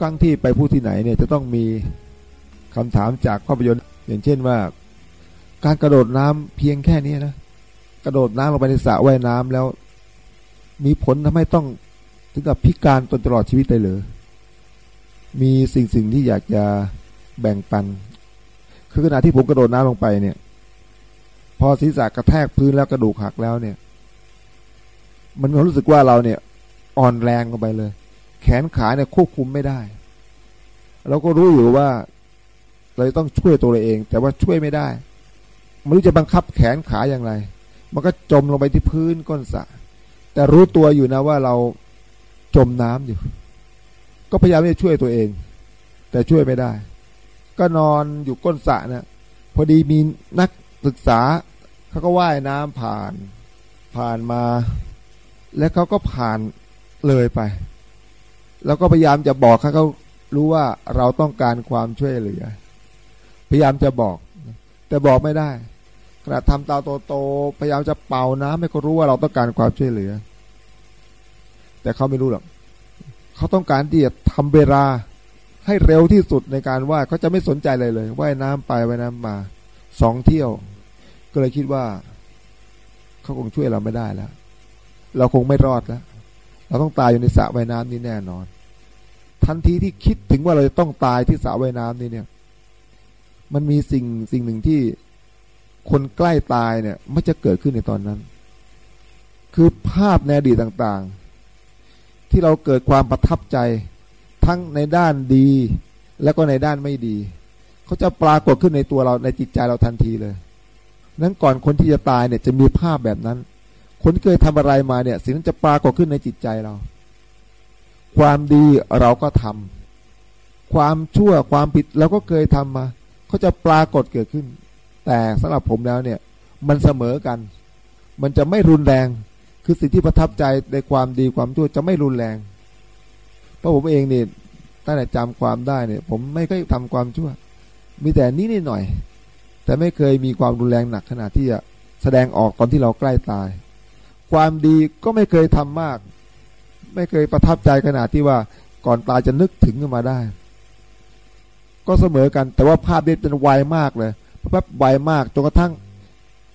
ครั้งที่ไปพูดที่ไหนเนี่ยจะต้องมีคำถามจากภาพยนตร์อย่างเช่นว่า การกระโดดน้ำเพียงแค่นี้นะกระโดดน้ำลงไปในสระว่ายน้ำแล้ว มีผลทำให้ต้องถึงกับพิการจนตลอดชีวิตเลยหรือมีสิ่งสิ่งที่อยากจะแบ่งปัน คือขณะที่ผมกระโดดน้ำลงไปเนี่ย พอศีรษะกระแทกพื้นแล้วกระดูกหักแล้วเนี่ย มันรู้สึกว่าเราเนี่ย อ่อนแรงลงไปเลย แขนขาเนี่ยควบคุมไม่ได้ เราก็รู้อยู่ว่า เราต้องช่วยตัวเราเอง แต่ว่าช่วยไม่ได้ไม่รู้จะบังคับแขนขาอย่างไร มันก็จมลงไปที่พื้นก้นสระแต่รู้ตัวอยู่นะว่าเราจมน้ำอยู่ ก็พยายามจะช่วยตัวเอง แต่ช่วยไม่ได้ ก็นอนอยู่ก้นสระนะพอดีมีนักศึกษาเขาก็ว่ายน้ำผ่าน ผ่านมา แล้วเขาก็ผ่านเลยไป แล้วก็พยายามจะบอกเขาเขารู้ว่าเราต้องการความช่วยเหลือ พยายามจะบอก แต่บอกไม่ได้ขณะทำตาโตๆพยายามจะเป่าน้ำให้เขารู้ว่าเราต้องการความช่วยเหลือ แต่เขาไม่รู้หรอกเขาต้องการที่จะทำเวลาให้เร็วที่สุดในการว่ายเขาจะไม่สนใจเลยเลยว่ายน้ำไปว่ายน้ำมาสองเที่ยว ก็เลยคิดว่าเขาคงช่วยเราไม่ได้แล้ว เราคงไม่รอดแล้ว เราต้องตายอยู่ในสระว่ายน้ำนี้แน่นอน ทันทีที่คิดถึงว่าเราจะต้องตายที่สระว่ายน้ำนี้เนี่ย มันมีสิ่งสิ่งหนึ่งที่คนใกล้ตายเนี่ยไม่จะเกิดขึ้นในตอนนั้น คือภาพในอดีตต่างๆ ที่เราเกิดความประทับใจทั้งในด้านดีแล้วก็ในด้านไม่ดี เขาจะปรากฏขึ้นในตัวเราในจิตใจเราทันทีเลย นั้นก่อนคนที่จะตายเนี่ยจะมีภาพแบบนั้น คนที่เคยทำอะไรมาเนี่ยสิ่งนั้นจะปรากฏขึ้นในจิตใจเรา ความดีเราก็ทำความชั่วความผิดเราก็เคยทำมาเขาจะปรากฏเกิดขึ้น แต่สำหรับผมแล้วเนี่ย มันเสมอกัน มันจะไม่รุนแรง คือสิ่งที่ประทับใจในความดีความชั่วจะไม่รุนแรง เพราะผมเองเนี่ยตั้งแต่จำความได้เนี่ย ผมไม่เคยทำความชั่ว มีแต่นี้นิดหน่อย แต่ไม่เคยมีความรุนแรงหนักขนาดที่จะแสดงออกตอนที่เราใกล้ตาย ความดีก็ไม่เคยทำมาก ไม่เคยประทับใจขนาดที่ว่าก่อนตายจะนึกถึงขึ้นมาได้ ก็เสมอกันแต่ว่าภาพนี้เป็นไวมากเลยแป๊บไวมากจนกระทั่ง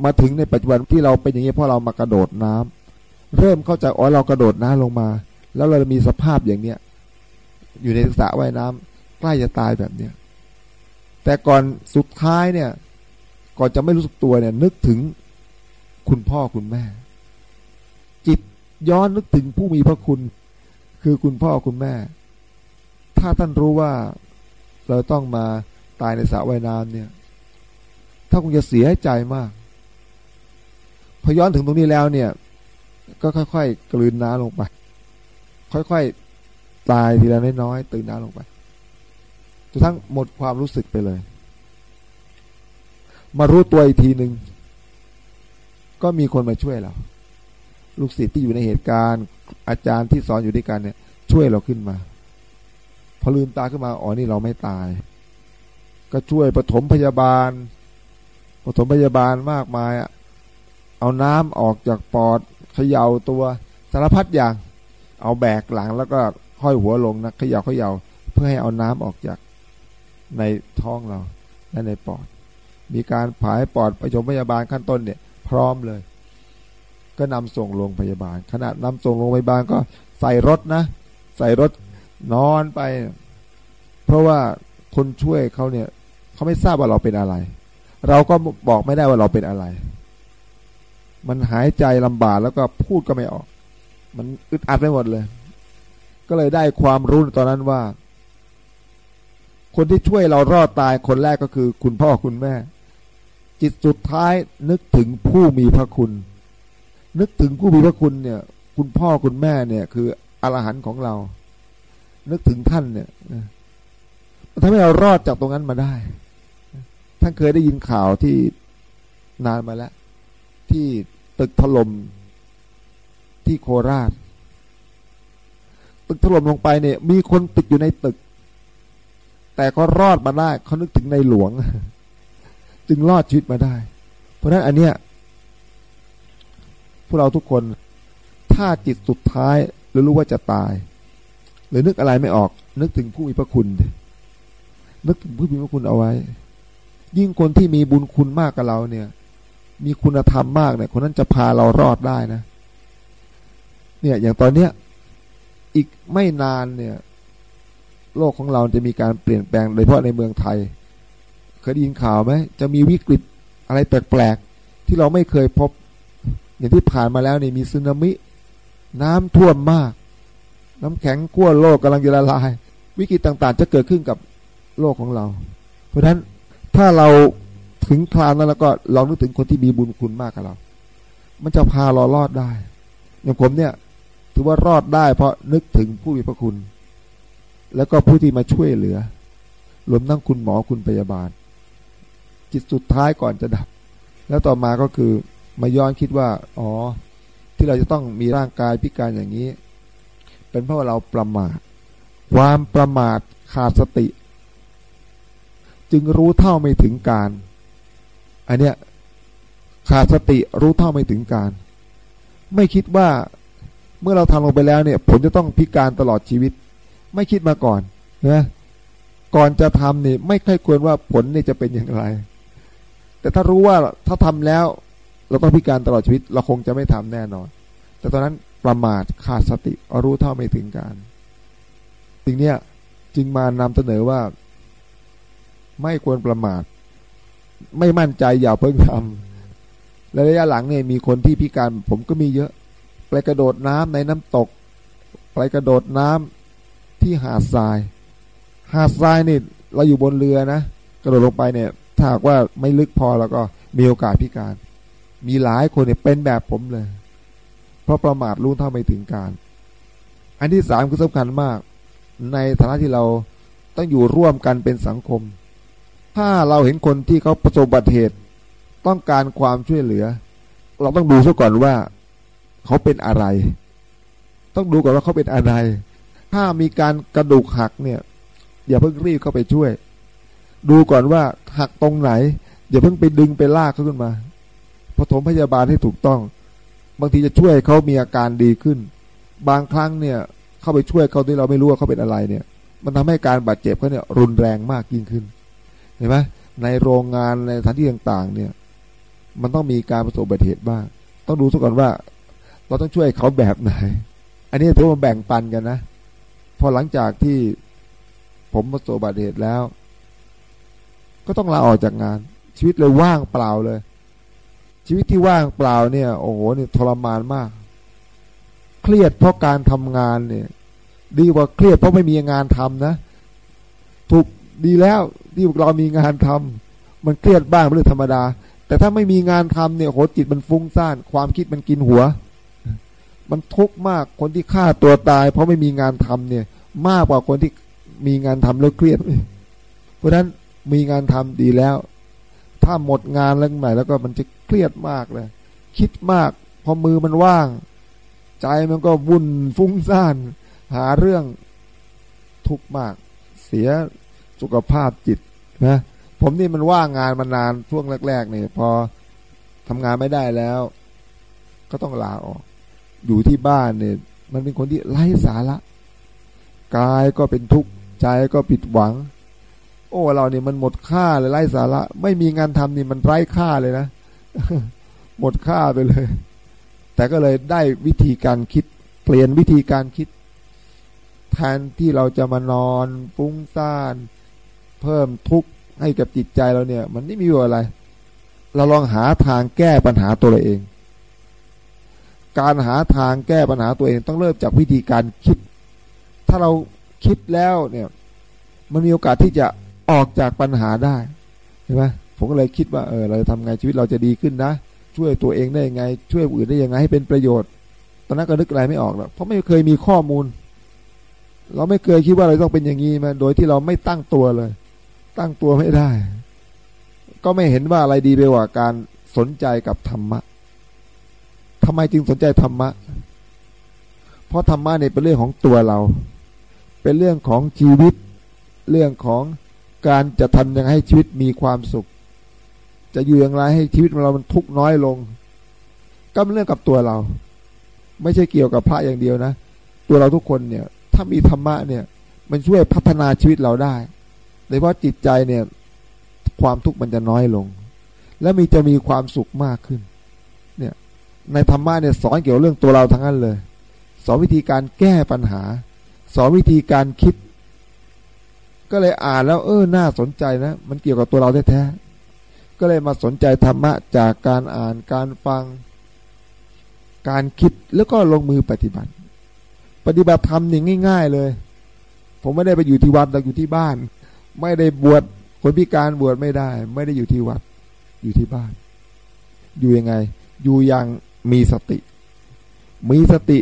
มาถึงในปัจจุบันที่เราเป็นอย่างนี้เพราะเรามากระโดดน้ำเริ่มเข้าใจอ๋อเรากระโดดน้ำลงมา แล้วเรามีสภาพอย่างเนี้ยอยู่ในสระว่ายน้ำใกล้จะตายแบบเนี้ยแต่ก่อนสุดท้ายเนี่ย ก่อนจะไม่รู้สึกตัวเนี่ย นึกถึงคุณพ่อคุณแม่ ย้อนนึกถึงผู้มีพระคุณ คือคุณพ่อคุณแม่ ถ้าท่านรู้ว่าเราต้องมาตายในสระว่ายน้ำเนี่ยถ้าคงจะเสียใจมาก พอย้อนถึงตรงนี้แล้วเนี่ย ก็ค่อยๆกลืนน้ำลงไป ค่อยๆตายทีละน้อยๆตื่นน้ำลงไปจนทั้งหมดความรู้สึกไปเลย มารู้ตัวอีกทีหนึ่งก็มีคนมาช่วยเรา ลูกศิษย์ที่อยู่ในเหตุการณ์ อาจารย์ที่สอนอยู่ด้วยกันเนี่ย ช่วยเราขึ้นมา พอลืมตาขึ้นมาอ๋อนี่เราไม่ตาย ก็ช่วยปฐมพยาบาลปฐมพยาบาลมากมายอะเอาน้ำออกจากปอดเขย่าตัวสารพัดอย่าง เอาแบกหลังแล้วก็ห้อยหัวลงนะเขย่าเขย่าเพื่อให้เอาน้ำออกจากในท้องเราและในปอด มีการผายปอดประชมพยาบาลขั้นต้นเนี่ย พร้อมเลย ก็นำส่งโรงพยาบาล ขณะนำส่งโรงพยาบาลก็ใส่รถนะ ใส่รถนอนไป เพราะว่าคนช่วยเขาเนี่ยเขาไม่ทราบว่าเราเป็นอะไร เราก็บอกไม่ได้ว่าเราเป็นอะไร มันหายใจลำบากแล้วก็พูดก็ไม่ออก มันอึดอัดไปหมดเลย ก็เลยได้ความรู้ตอนนั้นว่า คนที่ช่วยเรารอดตายคนแรกก็คือ คุณพ่อคุณแม่ จิตสุดท้ายนึกถึงผู้มีพระคุณ นึกถึงผู้มีพระคุณเนี่ย คุณพ่อคุณแม่เนี่ย คืออรหันต์ของเรา นึกถึงท่านเนี่ยทำให้เรารอดจากตรงนั้นมาได้ ท่านเคยได้ยินข่าวที่นานมาแล้ว ที่ตึกถล่มที่โคราช ตึกถล่มลงไปเนี่ย มีคนติดอยู่ในตึก แต่ก็รอดมาได้เขานึกถึงในหลวง จึงรอดชีวิตมาได้ เพราะฉะนั้นอันเนี้ย วกเราทุกคน ถ้าจิตสุดท้ายหรือรู้ว่าจะตาย หรือนึกอะไรไม่ออก นึกถึงผู้มีพระคุณ นึกถึงผู้มีพระคุณเอาไว้ ยิ่งคนที่มีบุญคุณมากกับเราเนี่ย มีคุณธรรมมากเนี่ย คนนั้นจะพาเรารอดได้นะ เนี่ยอย่างตอนเนี้ยอีกไม่นานเนี่ย โลกของเราจะมีการเปลี่ยนแปลงโดยเฉพาะในเมืองไทย เคยได้ยินข่าวไหมจะมีวิกฤตอะไรแปลกๆที่เราไม่เคยพบ อย่างที่ผ่านมาแล้วนี่มีสึนามิ น้ำท่วมมาก น้ำแข็งขั้วโลกกำลังจะละลาย วิกฤตต่างๆ จะเกิดขึ้นกับโลกของเรา เพราะฉะนั้นถ้าเราถึงคราวนั้นแล้วก็ลองนึกถึงคนที่มีบุญคุณมากกับเรา มันจะพาเรารอดได้ อย่างผมเนี่ย ถือว่ารอดได้เพราะนึกถึงผู้มีพระคุณ แล้วก็ผู้ที่มาช่วยเหลือ รวมทั้งคุณหมอคุณพยาบาล จิตสุดท้ายก่อนจะดับ แล้วต่อมาก็คือ มาย้อนคิดว่า อ๋อ ที่เราจะต้องมีร่างกายพิการอย่างนี้ เป็นเพราะเราประมาท ความประมาทขาดสติ จึงรู้เท่าไม่ถึงการ อันเนี้ยขาดสติรู้เท่าไม่ถึงการ ไม่คิดว่าเมื่อเราทำลงไปแล้วเนี่ย ผลจะต้องพิการตลอดชีวิต ไม่คิดมาก่อนนะก่อนจะทำนี่ไม่ค่อยควรว่าผลนี่จะเป็นอย่างไร แต่ถ้ารู้ว่าถ้าทำแล้ว เราต้องพิการตลอดชีวิตเราคงจะไม่ทำแน่นอน แต่ตอนนั้นประมาทขาดสติรู้เท่าไม่ถึงการสิ่งนี้จึงมานำเสนอว่า ไม่ควรประมาท ไม่มั่นใจอย่าเพิ่งทำและระยะหลังเนี่ยมีคนที่พิการผมก็มีเยอะ ไปกระโดดน้ำในน้ำตก ไปกระโดดน้ำที่หาดทราย หาดทรายนี่เราอยู่บนเรือนะ กระโดดลงไปเนี่ย ถ้าว่าไม่ลึกพอแล้วก็มีโอกาสพิการ มีหลายคนเนี่ยเป็นแบบผมเลย เพราะประมาทรู้เท่าไม่ถึงการ อันที่สามคือสำคัญมาก ในฐานะที่เราต้องอยู่ร่วมกันเป็นสังคม ถ้าเราเห็นคนที่เขาประสบบัติเหตุ ต้องการความช่วยเหลือ เราต้องดูซะก่อนว่า เขาเป็นอะไร ต้องดูก่อนว่าเขาเป็นอะไร ถ้ามีการกระดูกหักเนี่ย อย่าเพิ่งรีบเข้าไปช่วย ดูก่อนว่าหักตรงไหน อย่าเพิ่งไปดึงไปลากเขาขึ้นมา ปฐมพยาบาลให้ถูกต้อง บางทีจะช่วยเขามีอาการดีขึ้น บางครั้งเนี่ยเข้าไปช่วยเขาที่เราไม่รู้ว่าเขาเป็นอะไรเนี่ย มันทำให้การบาดเจ็บเขาเนี่ยรุนแรงมากยิ่งขึ้นเห็นไหมในโรงงานในสถานที่ต่างๆ เนี่ย มันต้องมีการประสบอุบัติเหตุบ้าง ต้องดูซะก่อนว่า เราต้องช่วยเขาแบบไหน อันนี้ถือว่าแบ่งปันกันนะ พอหลังจากที่ผมประสบอุบัติเหตุแล้ว ก็ต้องลาออกจากงาน ชีวิตเลยว่างเปล่าเลย ชีวิตที่ว่างเปล่าเนี่ย โอ้โหเนี่ยทรมานมาก เครียดเพราะการทำงานเนี่ย ดีกว่าเครียดเพราะไม่มีงานทำนะถูกดีแล้วที่เรามีงานทำมันเครียดบ้างเป็นเรื่องธรรมดา แต่ถ้าไม่มีงานทำเนี่ยโหจิตมันฟุ้งซ่าน ความคิดมันกินหัว มันทุกข์มากคนที่ฆ่าตัวตาย เพราะไม่มีงานทำเนี่ย มากกว่าคนที่มีงานทำแล้วเครียด เพราะฉะนั้นมีงานทำดีแล้ว ถ้าหมดงานแล้วไหนแล้วก็มันจะ เครียดมากเลย คิดมาก พอมือมันว่าง ใจมันก็วุ่นฟุ้งซ่าน หาเรื่องทุกข์มาก เสียสุขภาพจิตนะผมนี่มันว่างงานมานานช่วงแรกๆนี่พอทำงานไม่ได้แล้ว ก็ต้องลาออก อยู่ที่บ้านเนี่ย มันเป็นคนที่ไร้สาระกายก็เป็นทุกข์ใจก็ผิดหวัง โอ้เราเนี่ยมันหมดค่าเลยไร้สาระ ไม่มีงานทำนี่มันไร้ค่าเลยนะ หมดค่าไปเลย แต่ก็เลยได้วิธีการคิด เปลี่ยนวิธีการคิด แทนที่เราจะมานอนฟุ้งซ่าน เพิ่มทุกข์ให้กับจิตใจเราเนี่ย มันไม่มีอะไร เราลองหาทางแก้ปัญหาตัวเราเอง การหาทางแก้ปัญหาตัวเองต้องเริ่มจากวิธีการคิด ถ้าเราคิดแล้วเนี่ย มันมีโอกาสที่จะออกจากปัญหาได้เห็นไหม ผมก็เลยคิดว่าเออเราจะทำไงชีวิตเราจะดีขึ้นนะ ช่วยตัวเองได้ยังไง ช่วยอื่นได้ยังไงให้เป็นประโยชน์ ตอนนั้นก็นึกอะไรไม่ออกแล้วเพราะไม่เคยมีข้อมูล เราไม่เคยคิดว่าเราต้องเป็นอย่างนี้มา โดยที่เราไม่ตั้งตัวเลย ตั้งตัวไม่ได้ ก็ไม่เห็นว่าอะไรดีไปกว่าการสนใจกับธรรมะทำไมจึงสนใจธรรมะ เพราะธรรมะเนี่ยเป็นเรื่องของตัวเรา เป็นเรื่องของชีวิต เรื่องของการจะทำยังไงให้ชีวิตมีความสุข จะอยู่อย่างไรให้ชีวิตของเรามันทุกน้อยลง ก็เป็นเรื่องกับตัวเรา ไม่ใช่เกี่ยวกับพระอย่างเดียวนะ ตัวเราทุกคนเนี่ย ถ้ามีธรรมะเนี่ย มันช่วยพัฒนาชีวิตเราได้โดยเฉพาะจิตใจเนี่ย ความทุกข์มันจะน้อยลง และมีจะมีความสุขมากขึ้น เนี่ย ในธรรมะเนี่ยสอนเกี่ยวเรื่องตัวเราทั้งนั้นเลย สอนวิธีการแก้ปัญหา สอนวิธีการคิด ก็เลยอ่านแล้ว เออน่าสนใจนะมันเกี่ยวกับตัวเราแท้ๆ ก็เลยมาสนใจธรรมะจากการอ่านการฟัง การคิดแล้วก็ลงมือปฏิบัติ ปฏิบัติธรรมนี่ง่าย ๆเลย ผมไม่ได้ไปอยู่ที่วัดแต่อยู่ที่บ้าน ไม่ได้บวชคนพิการบวชไม่ได้ ไม่ได้อยู่ที่วัด อยู่ที่บ้าน อยู่ยังไง อยู่อย่างมีสติ มีสติ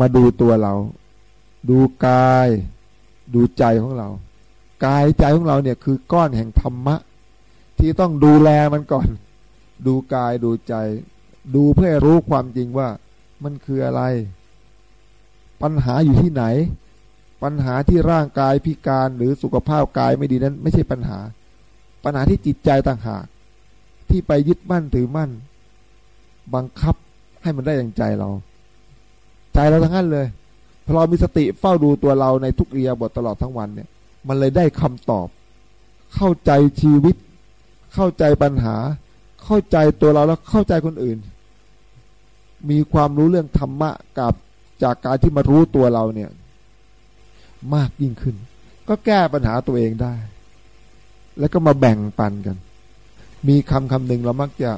มาดูตัวเรา ดูกาย ดูใจของเรา กายใจของเราเนี่ยคือก้อนแห่งธรรมะ ที่ต้องดูแลมันก่อน ดูกายดูใจ ดูเพื่อรู้ความจริงว่ามันคืออะไร ปัญหาอยู่ที่ไหน ปัญหาที่ร่างกายพิการหรือสุขภาพกายไม่ดีนั้น ไม่ใช่ปัญหา ปัญหาที่จิตใจต่างหาก ที่ไปยึดมั่นถือมั่น บังคับให้มันได้อย่างใจเรา ใจเราทั้งนั้นเลยพอเรามีสติเฝ้าดูตัวเราในทุกเรียบทตลอดทั้งวันเนี่ย มันเลยได้คำตอบ เข้าใจชีวิต เข้าใจปัญหา เข้าใจตัวเราแล้วเข้าใจคนอื่น มีความรู้เรื่องธรรมะกับจากการที่มารู้ตัวเราเนี่ย มากยิ่งขึ้น ก็แก้ปัญหาตัวเองได้ แล้วก็มาแบ่งปันกัน มีคำคำหนึ่งเรามักจะ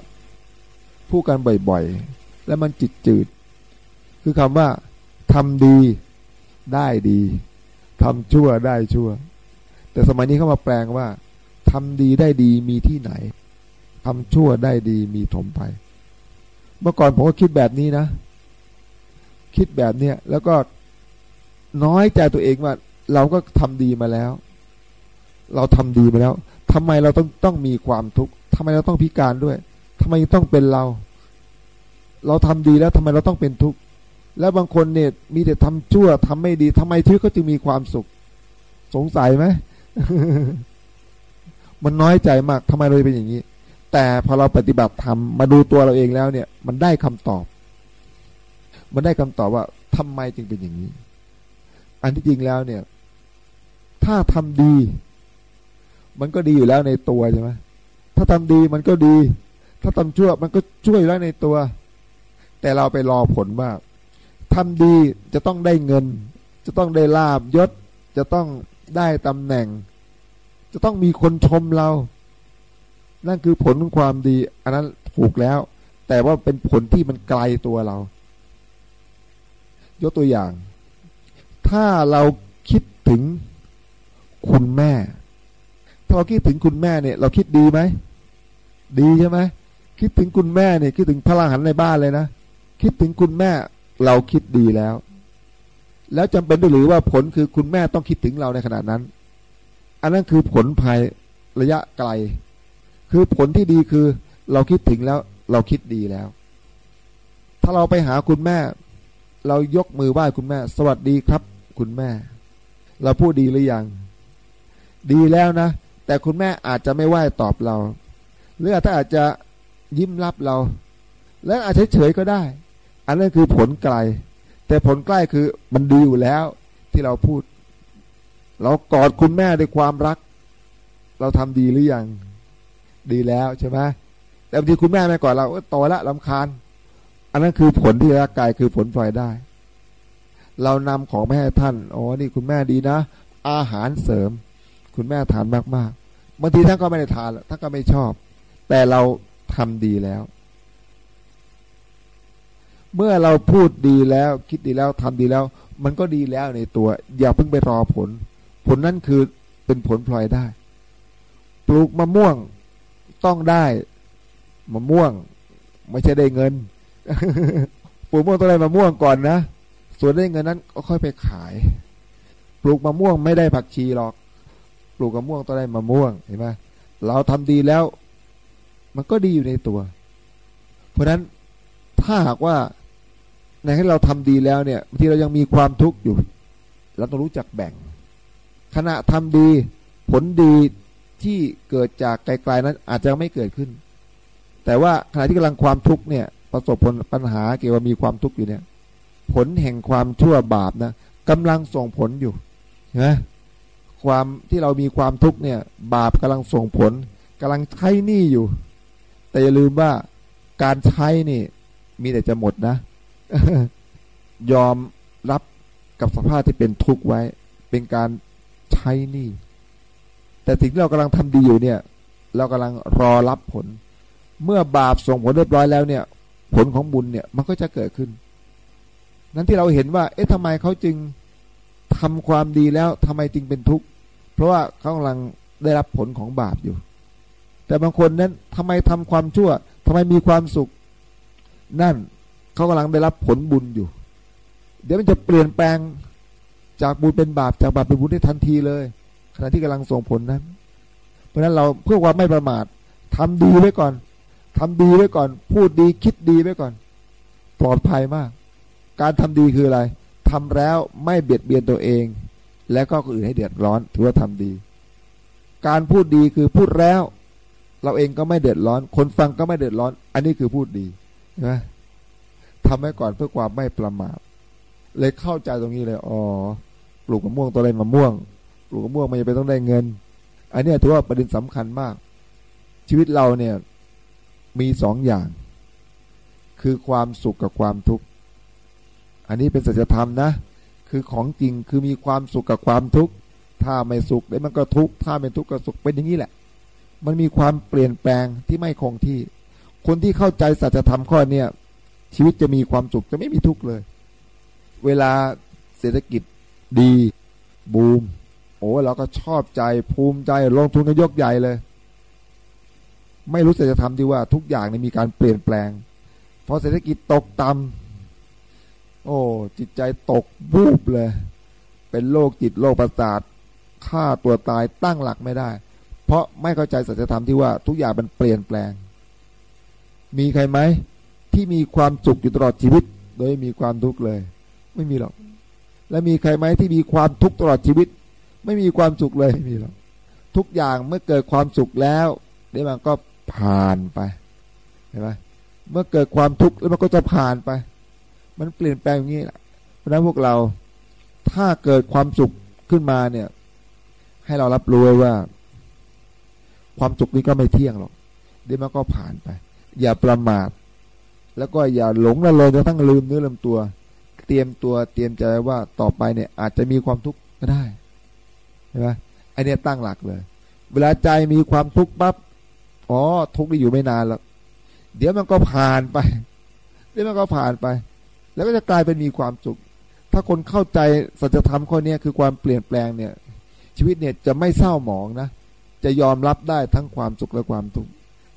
พูดกันบ่อยๆ แล้วมันจิตจืด คือคำว่าทำดีได้ดีทำชั่วได้ชั่ว แต่สมัยนี้เขามาแปลงว่า ทำดีได้ดีมีที่ไหนทำชั่วได้ดีมีถมไป เมื่อก่อนผมก็คิดแบบนี้นะ คิดแบบเนี้ยแล้วก็น้อยใจตัวเองว่า เราก็ทำดีมาแล้ว เราทำดีมาแล้วทำไมเราต้องต้องมีความทุกข์ทำไมเราต้องพิการด้วยทำไมต้องเป็นเรา เราทำดีแล้วทำไมเราต้องเป็นทุกข์แล้วบางคนเนี่ยมีแต่ทำชั่วทำไม่ดีทำไมชีวิตเขาจึงมีความสุข สงสัยไหม มันน้อยใจมากทำไมเราเป็นอย่างนี้ แต่พอเราปฏิบัติธรรมมาดูตัวเราเองแล้วเนี่ย มันได้คำตอบ มันได้คำตอบว่าทำไมจึงเป็นอย่างนี้ อันที่จริงแล้วเนี่ย ถ้าทำดี มันก็ดีอยู่แล้วในตัวใช่ไหมถ้าทำดีมันก็ดี ถ้าทำชั่วมันก็ช่วยแล้วในตัว แต่เราไปรอผลว่าทำดีจะต้องได้เงิน จะต้องได้ลาบยศ จะต้องได้ตำแหน่ง จะต้องมีคนชมเรา นั่นคือผลของความดี อันนั้นถูกแล้ว แต่ว่าเป็นผลที่มันไกลตัวเรา ยกตัวอย่าง ถ้าเราคิดถึงคุณแม่ ถ้าเราคิดถึงคุณแม่เนี่ย เราคิดดีไหม ดีใช่ไหมคิดถึงคุณแม่เนี่ยคิดถึงพระหันในบ้านเลยนะ คิดถึงคุณแม่เราคิดดีแล้ว แล้วจำเป็นหรือว่าผลคือคุณแม่ต้องคิดถึงเราในขณะนั้น อันนั้นคือผลภายระยะไกล คือผลที่ดีคือเราคิดถึงแล้ว เราคิดดีแล้ว ถ้าเราไปหาคุณแม่ เรายกมือไหว้คุณแม่ สวัสดีครับ คุณแม่ เราพูดดีหรือยัง ดีแล้วนะ แต่คุณแม่อาจจะไม่ไหว้ตอบเรา หรือถ้าอาจจะยิ้มรับเรา แล้วอาจจะเฉยก็ได้ อันนั้นคือผลไกล แต่ผลใกล้คือมันดีอยู่แล้วที่เราพูด เรากอดคุณแม่ด้วยความรัก เราทำดีหรือยัง ดีแล้วใช่ไหมแต่บางทีคุณแม่ไม่กอดเราโตละลำคาญ อันนั้นคือผลที่ร่างกายคือผลปล่อยได้ เรานำของแม่ให้ท่านอ๋อนี่คุณแม่ดีนะ อาหารเสริม คุณแม่ทานมากๆบางทีท่านก็ไม่ได้ทานท่านก็ไม่ชอบ แต่เราทำดีแล้ว เมื่อเราพูดดีแล้ว คิดดีแล้วทำดีแล้ว มันก็ดีแล้วในตัว อย่าเพิ่งไปรอผล ผลนั้นคือเป็นผลพลอยได้ ปลูกมะม่วงต้องได้มะม่วง ไม่ใช่ได้เงิน ปลูกมะม่วงต้องได้มะม่วงก่อนนะส่วนได้เงินนั้นก็ค่อยไปขาย ปลูกมะม่วงไม่ได้ผักชีหรอก ปลูกมะม่วงต้องได้มะม่วงเห็นไหมเราทำดีแล้ว มันก็ดีอยู่ในตัว เพราะนั้นถ้าหากว่าในให้เราทำดีแล้วเนี่ยบางทีเรายังมีความทุกข์อยู่ เราต้องรู้จักแบ่ง ขณะทำดี ผลดีที่เกิดจากไกลๆนั้นอาจจะไม่เกิดขึ้น แต่ว่าขณะที่กำลังความทุกข์เนี่ย ประสบผลปัญหาเกี่ยวกับมีความทุกข์อยู่เนี่ย ผลแห่งความชั่วบาปนะกำลังส่งผลอยู่นะความที่เรามีความทุกข์เนี่ย บาปกำลังส่งผลกำลังใช้หนี้อยู่ แต่อย่าลืมว่าการใช้นี่ มีแต่จะหมดนะ ยอมรับกับสภาพที่เป็นทุกข์ไว้ เป็นการ ช้หนี้แต่สิ่งที่เรากำลังทำดีอยู่เนี่ย เรากำลังรอรับผล เมื่อบาปส่งผลเรียบร้อยแล้วเนี่ย ผลของบุญเนี่ยมันก็จะเกิดขึ้น นั้นที่เราเห็นว่า เอ๊ะทำไมเขาจึงทำความดีแล้วทำไมจึงเป็นทุกข์เพราะว่าเขากำลังได้รับผลของบาปอยู่ แต่บางคนนั้นทำไมทำความชั่วทำไมมีความสุข นั่นเขากำลังได้รับผลบุญอยู่ เดี๋ยวมันจะเปลี่ยนแปลง จากบุญเป็นบาปจากบาปเป็นบุญได้ทันทีเลย ขณะที่กำลังส่งผลนั้น เพราะนั้นเราเพื่อความไม่ประมาททำดีไว้ก่อนทำดีไว้ก่อน พูดดีคิดดีไว้ก่อน ปลอดภัยมาก การทำดีคืออะไรทำแล้วไม่เบียดเบียนตัวเอง และก็คนอื่นให้เดือดร้อนถือว่าทำดี การพูดดีคือพูดแล้ว เราเองก็ไม่เดือดร้อน คนฟังก็ไม่เดือดร้อน อันนี้คือพูดดีนะทำไว้ก่อนเพื่อความไม่ประมาทเลยเข้าใจตรงนี้เลย อ๋อ ปลูกมะม่วงตัวอะไรมะม่วง ปลูกมะม่วงมันจะไปต้องได้เงิน อันนี้ถือว่าประเด็นสำคัญมาก ชีวิตเราเนี่ยมีสองอย่าง คือความสุขกับความทุกข์ อันนี้เป็นสัจธรรมนะ คือของจริงคือมีความสุขกับความทุกข์ ถ้าไม่สุขเดี๋ยวมันก็ทุกข์ ถ้าไม่ทุกข์ก็สุข เป็นอย่างนี้แหละ มันมีความเปลี่ยนแปลงที่ไม่คงที่ คนที่เข้าใจสัจธรรมข้อเนี้ยชีวิตจะมีความสุขจะไม่มีทุกข์เลย เวลาเศรษฐกิจ ดี บูม โอ้เราก็ชอบใจภูมิใจลงทุนกันยกใหญ่เลย ไม่รู้จะทำดีว่าทุกอย่างในมีการเปลี่ยนแปลงพอเศรษฐกิจตกต่ำโอ้ จิตใจตกบูบเลย เป็นโรคจิตโรคประสาทฆ่าตัวตายตั้งหลักไม่ได้ เพราะไม่เข้าใจสัจธรรมที่ว่าทุกอย่างมันเปลี่ยนแปลง มีใครไหมที่มีความสุขอยู่ตลอดชีวิต โดยมีความทุกข์เลย ไม่มีหรอก และมีใครไหมที่มีความทุกข์ตลอดชีวิต ไม่มีความสุขเลยไม่มีหรอกทุกอย่างเมื่อเกิดความสุขแล้วเดี๋ยวมันก็ผ่านไปเห็นไหมเมื่อเกิดความทุกข์แล้วมันก็จะผ่านไป มันเปลี่ยนแปลงอย่างนี้แหละเพราะนั้นพวกเราถ้าเกิดความสุขขึ้นมาเนี่ย ให้เรารับรู้ว่า ความสุขนี้ก็ไม่เที่ยงหรอกเดี๋ยวมันก็ผ่านไป อย่าประมาทแล้วก็อย่าหลงละเลยจนทั้งลืมเนื้อลืมตัว เตรียมตัวเตรียมใจว่าต่อไปเนี่ยอาจจะมีความทุกข์ก็ได้ใช่ไหมไอเนี้ยตั้งหลักเลย เวลาใจมีความทุกข์ปั๊บอ๋อทุกข์ได้อยู่ไม่นานแล้วเดี๋ยวมันก็ผ่านไป เดี๋ยวมันก็ผ่านไป แล้วก็จะกลายเป็นมีความสุข ถ้าคนเข้าใจสัจธรรมข้อนี้คือความเปลี่ยนแปลงเนี่ย ชีวิตเนี่ยจะไม่เศร้าหมองนะจะยอมรับได้ทั้งความสุขและความทุกข์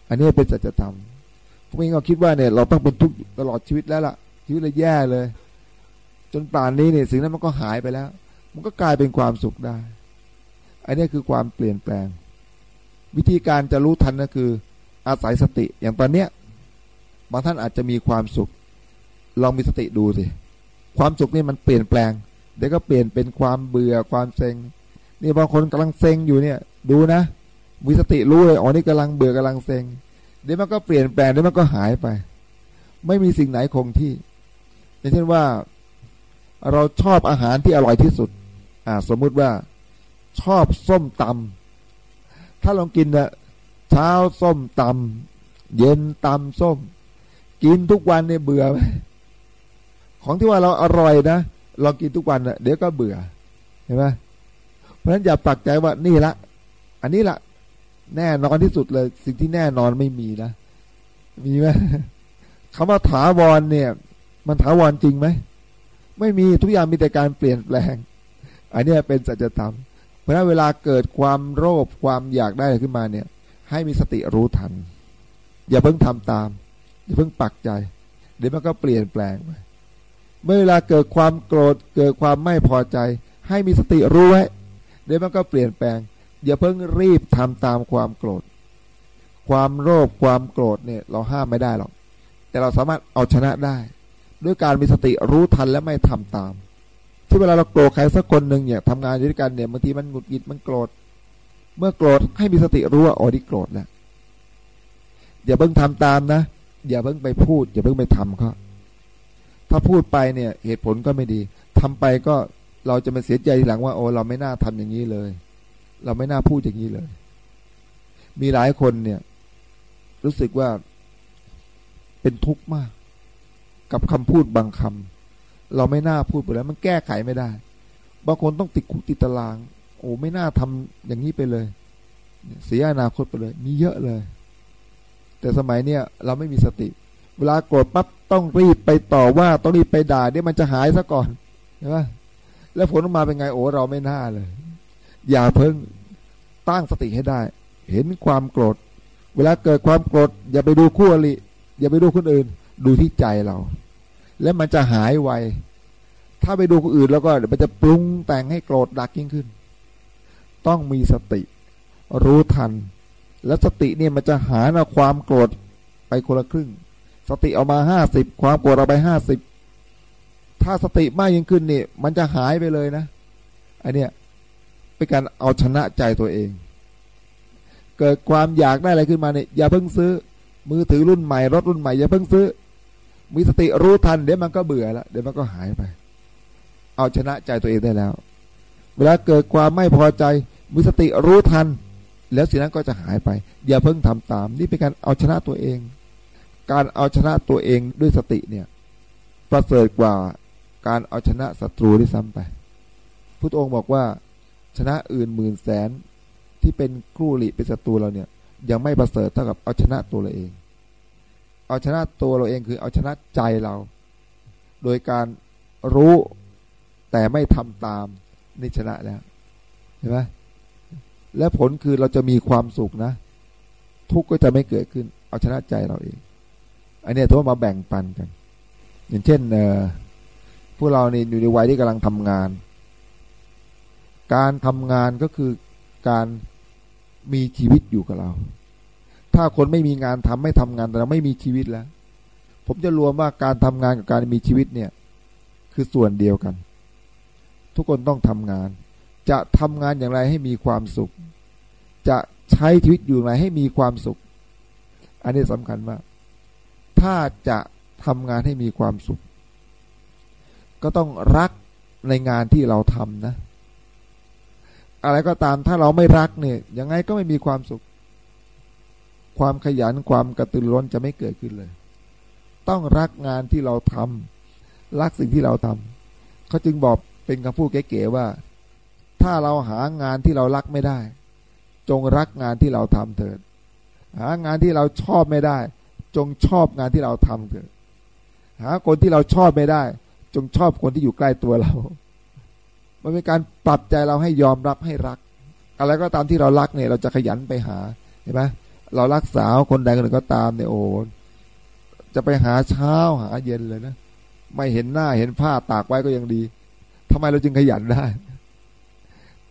อันนี้เป็นสัจธรรมพวกนี้ก็คิดว่าเนี่ยเราต้องเป็นทุกข์ตลอดชีวิตแล้วล่ะชีวิตเลยแย่เลย จนป่านนี้เนี่ยสิ่งนั้นมันก็หายไปแล้ว มันก็กลายเป็นความสุขได้ อันนี้คือความเปลี่ยนแปลง วิธีการจะรู้ทันก็คือ อาศัยสติอย่างตอนเนี้ยบางท่านอาจจะมีความสุข ลองมีสติดูสิความสุขนี่มันเปลี่ยนแปลงเดี๋ยวก็เปลี่ยนเป็นความเบื่อความเซ็งนี่บางคนกำลังเซ็งอยู่เนี่ย ดูนะมีสติรู้เลยอ๋อนี่กำลังเบื่อกำลังเซ็งเดี๋ยวมันก็เปลี่ยนแปลงเดี๋ยวมันก็หายไป ไม่มีสิ่งไหนคงที่อย่างเช่นว่า เราชอบอาหารที่อร่อยที่สุด อ่า สมมุติว่าชอบส้มตำถ้าลองกินเนะเช้าส้มตำเย็นตำส้ม กินทุกวันเนี่ยเบื่อไหมของที่ว่าเราอร่อยนะลองกินทุกวันนะเดี๋ยวก็เบื่อเห็นไหมเพราะฉะนั้นอย่าปักใจว่านี่ละ อันนี้ละแน่นอนที่สุดเลย สิ่งที่แน่นอนไม่มีนะมีไหมคำว่าถาวรเนี่ย มันถาวรจริงไหม ไม่มีทุกอย่างมีแต่การเปลี่ยนแปลง อันนี้เป็นสัจธรรม เพราะนั้นเวลาเกิดความโลภความอยากได้ขึ้นมาเนี่ย ให้มีสติรู้ทัน อย่าเพิ่งทำตาม อย่าเพิ่งปักใจ เดี๋ยวมันก็เปลี่ยนแปลงไปเมื่อเวลาเกิดความโกรธเกิดความไม่พอใจ ให้มีสติรู้ไว้เดี๋ยวมันก็เปลี่ยนแปลง อย่าเพิ่งรีบทำตามความโกรธ ความโลภความโกรธเนี่ย เราห้ามไม่ได้หรอกแต่เราสามารถเอาชนะได้ ด้วยการมีสติรู้ทันและไม่ทำตาม ที่เวลาเราโกรธใครสักคนหนึ่งเนี่ยทำงานด้วยกันเนี่ยบางทีมันหงุดหงิดมันโกรธ เมื่อโกรธให้มีสติรู้ว่าอ๋อที่โกรธแล้วอย่าเพิ่งทำตามนะอย่าเพิ่งไปพูด อย่าเพิ่งไปทำเขาถ้าพูดไปเนี่ยเหตุผลก็ไม่ดีทำไปก็เราจะมาเสียใจทีหลังว่า โอ้เราไม่น่าทำอย่างนี้เลย เราไม่น่าพูดอย่างนี้เลย มีหลายคนเนี่ย รู้สึกว่าเป็นทุกข์มาก กับคำพูดบางคำเราไม่น่าพูดไปแล้ว มันแก้ไขไม่ได้ บางคนต้องติดคุกติดตาราง โอ้ไม่น่าทำอย่างนี้ไปเลย เสียอนาคตไปเลย มีเยอะเลย แต่สมัยเนี้ยเราไม่มีสติ เวลาโกรธปั๊บต้องรีบไปต่อว่าต้องรีบไปด่าเดี๋ยวมันจะหายซะก่อนใช่ไหมแล้วผลออกมาเป็นไงโอ้เราไม่น่าเลย อย่าเพิ่งตั้งสติให้ได้ เห็นความโกรธ เวลาเกิดความโกรธ อย่าไปดูคู่อริอย่าไปดูคนอื่น ดูที่ใจเรา แล้วมันจะหายไว ถ้าไปดูคนอื่นแล้วก็มันจะปรุงแต่งให้โกรธดักยิ่งขึ้น ต้องมีสติ รู้ทัน แล้วสติเนี่ยมันจะหาเอาความโกรธไปคนละครึ่ง สติเอามาห้าสิบความโกรธเอาไปห้าสิบถ้าสติมากยิ่งขึ้นนี่มันจะหายไปเลยนะไอเนี้ยเป็นการเอาชนะใจตัวเอง เกิดความอยากได้อะไรขึ้นมาเนี่ยอย่าเพิ่งซื้อ มือถือรุ่นใหม่รถรุ่นใหม่อย่าเพิ่งซื้อ มีสติรู้ทันเดี๋ยวมันก็เบื่อแล้วเดี๋ยวมันก็หายไป เอาชนะใจตัวเองได้แล้ว เวลาเกิดความไม่พอใจ มีสติรู้ทัน แล้วสิ่งนั้นก็จะหายไป อย่าเพิ่งทำตาม นี่เป็นการเอาชนะตัวเอง การเอาชนะตัวเองด้วยสติเนี่ย ประเสริฐกว่าการเอาชนะศัตรูที่ซ้ำไปพุทธองค์บอกว่า ชนะอื่นหมื่นแสนที่เป็นครูหลีเป็นศัตรูเราเนี่ย ยังไม่ประเสริฐเท่ากับเอาชนะตัวเราเอง เอาชนะตัวเราเองคือเอาชนะใจเรา โดยการรู้แต่ไม่ทำตามนี่ชนะแล้วเห็นไหมและผลคือเราจะมีความสุขนะ ทุกข์ก็จะไม่เกิดขึ้น เอาชนะใจเราเอง อันนี้ถือว่ามาแบ่งปันกัน อย่างเช่นเพวกเรานี่อยู่ในวัยที่กำลังทำงาน การทำงานก็คือการมีชีวิตอยู่กับเรา ถ้าคนไม่มีงานทำไม่ทำงานแต่เราไม่มีชีวิตแล้ว ผมจะรวมว่าการทำงานกับการมีชีวิตเนี่ย คือส่วนเดียวกัน ทุกคนต้องทำงาน จะทำงานอย่างไรให้มีความสุข จะใช้ชีวิตอยู่อย่างไรให้มีความสุข อันนี้สำคัญมาก ถ้าจะทำงานให้มีความสุข ก็ต้องรักในงานที่เราทำนะ อะไรก็ตามถ้าเราไม่รักเนี่ยยังไงก็ไม่มีความสุข ความขยันความกระตือร้นจะไม่เกิดขึ้นเลย ต้องรักงานที่เราทำรักสิ่งที่เราทำเขาจึงบอกเป็นคำพูดเก๋ๆว่า ถ้าเราหางานที่เรารักไม่ได้ จงรักงานที่เราทำเถิด หางานที่เราชอบไม่ได้ จงชอบงานที่เราทำเถิด หาคนที่เราชอบไม่ได้ จงชอบคนที่อยู่ใกล้ตัวเรา มันเป็นการปรับใจเราให้ยอมรับให้รัก อะไรก็ตามที่เรารักเนี่ย เราจะขยันไปหาเห็นไหม เรารักสาวคนใดคนหนึ่งก็ตามเนี่ยโอ้จะไปหาเช้าหาเย็นเลยนะไม่เห็นหน้าเห็นผ้าตากไว้ก็ยังดีทำไมเราจึงขยันได้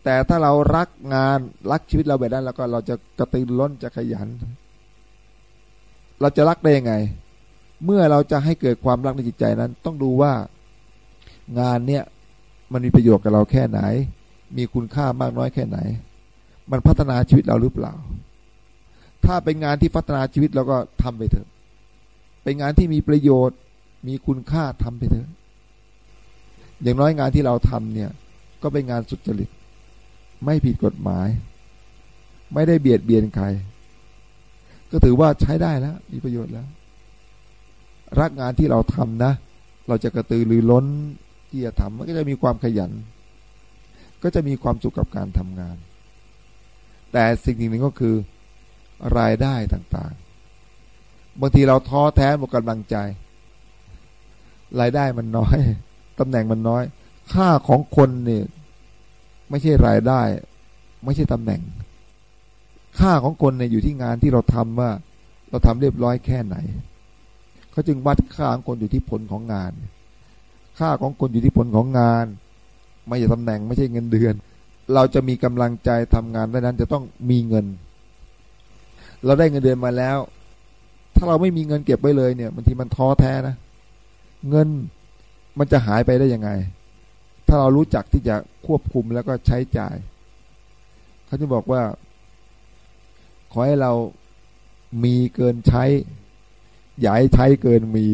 แต่ถ้าเรารักงานรักชีวิตเราแบบนั้นแล้วก็เราจะกระตือร้นจะขยัน เราจะรักได้ยังไง เมื่อเราจะให้เกิดความรักในจิตใจนั้น ต้องดูว่างานเนี่ย มันมีประโยชน์กับเราแค่ไหน มีคุณค่ามากน้อยแค่ไหน มันพัฒนาชีวิตเราหรือเปล่า ถ้าเป็นงานที่พัฒนาชีวิตเราก็ทำไปเถอะ เป็นงานที่มีประโยชน์ มีคุณค่าทำไปเถอะ อย่างน้อยงานที่เราทำเนี่ย ก็เป็นงานสุจริต ไม่ผิดกฎหมาย ไม่ได้เบียดเบียนใคร ก็ถือว่าใช้ได้แล้ว มีประโยชน์แล้ว รักงานที่เราทำนะ เราจะกระตือรือร้นที่จะทำมันก็จะมีความขยัน ก็จะมีความสุขกับการทำงาน แต่สิ่งหนึ่งก็คือ รายได้ต่างๆ บางทีเราท้อแท้หมดกำลังใจ รายได้มันน้อยตำแหน่งมันน้อย ค่าของคนเนี่ยไม่ใช่รายได้ ไม่ใช่ตำแหน่ง ค่าของคนเนี่ยอยู่ที่งานที่เราทำว่า เราทำเรียบร้อยแค่ไหนเขาจึงวัดค่าของคนอยู่ที่ผลของงาน ค่าของคนอยู่ที่ผลของงาน ไม่ใช่ตำแหน่งไม่ใช่เงินเดือน เราจะมีกำลังใจทำงานได้นั้นจะต้องมีเงิน เราได้เงินเดือนมาแล้ว ถ้าเราไม่มีเงินเก็บไว้เลยเนี่ยบางทีมันท้อแท้นะ เงินมันจะหายไปได้ยังไง ถ้าเรารู้จักที่จะควบคุมแล้วก็ใช้จ่าย เขาจะบอกว่า ขอให้เรามีเกินใช้ อย่าให้ใช้เกินมี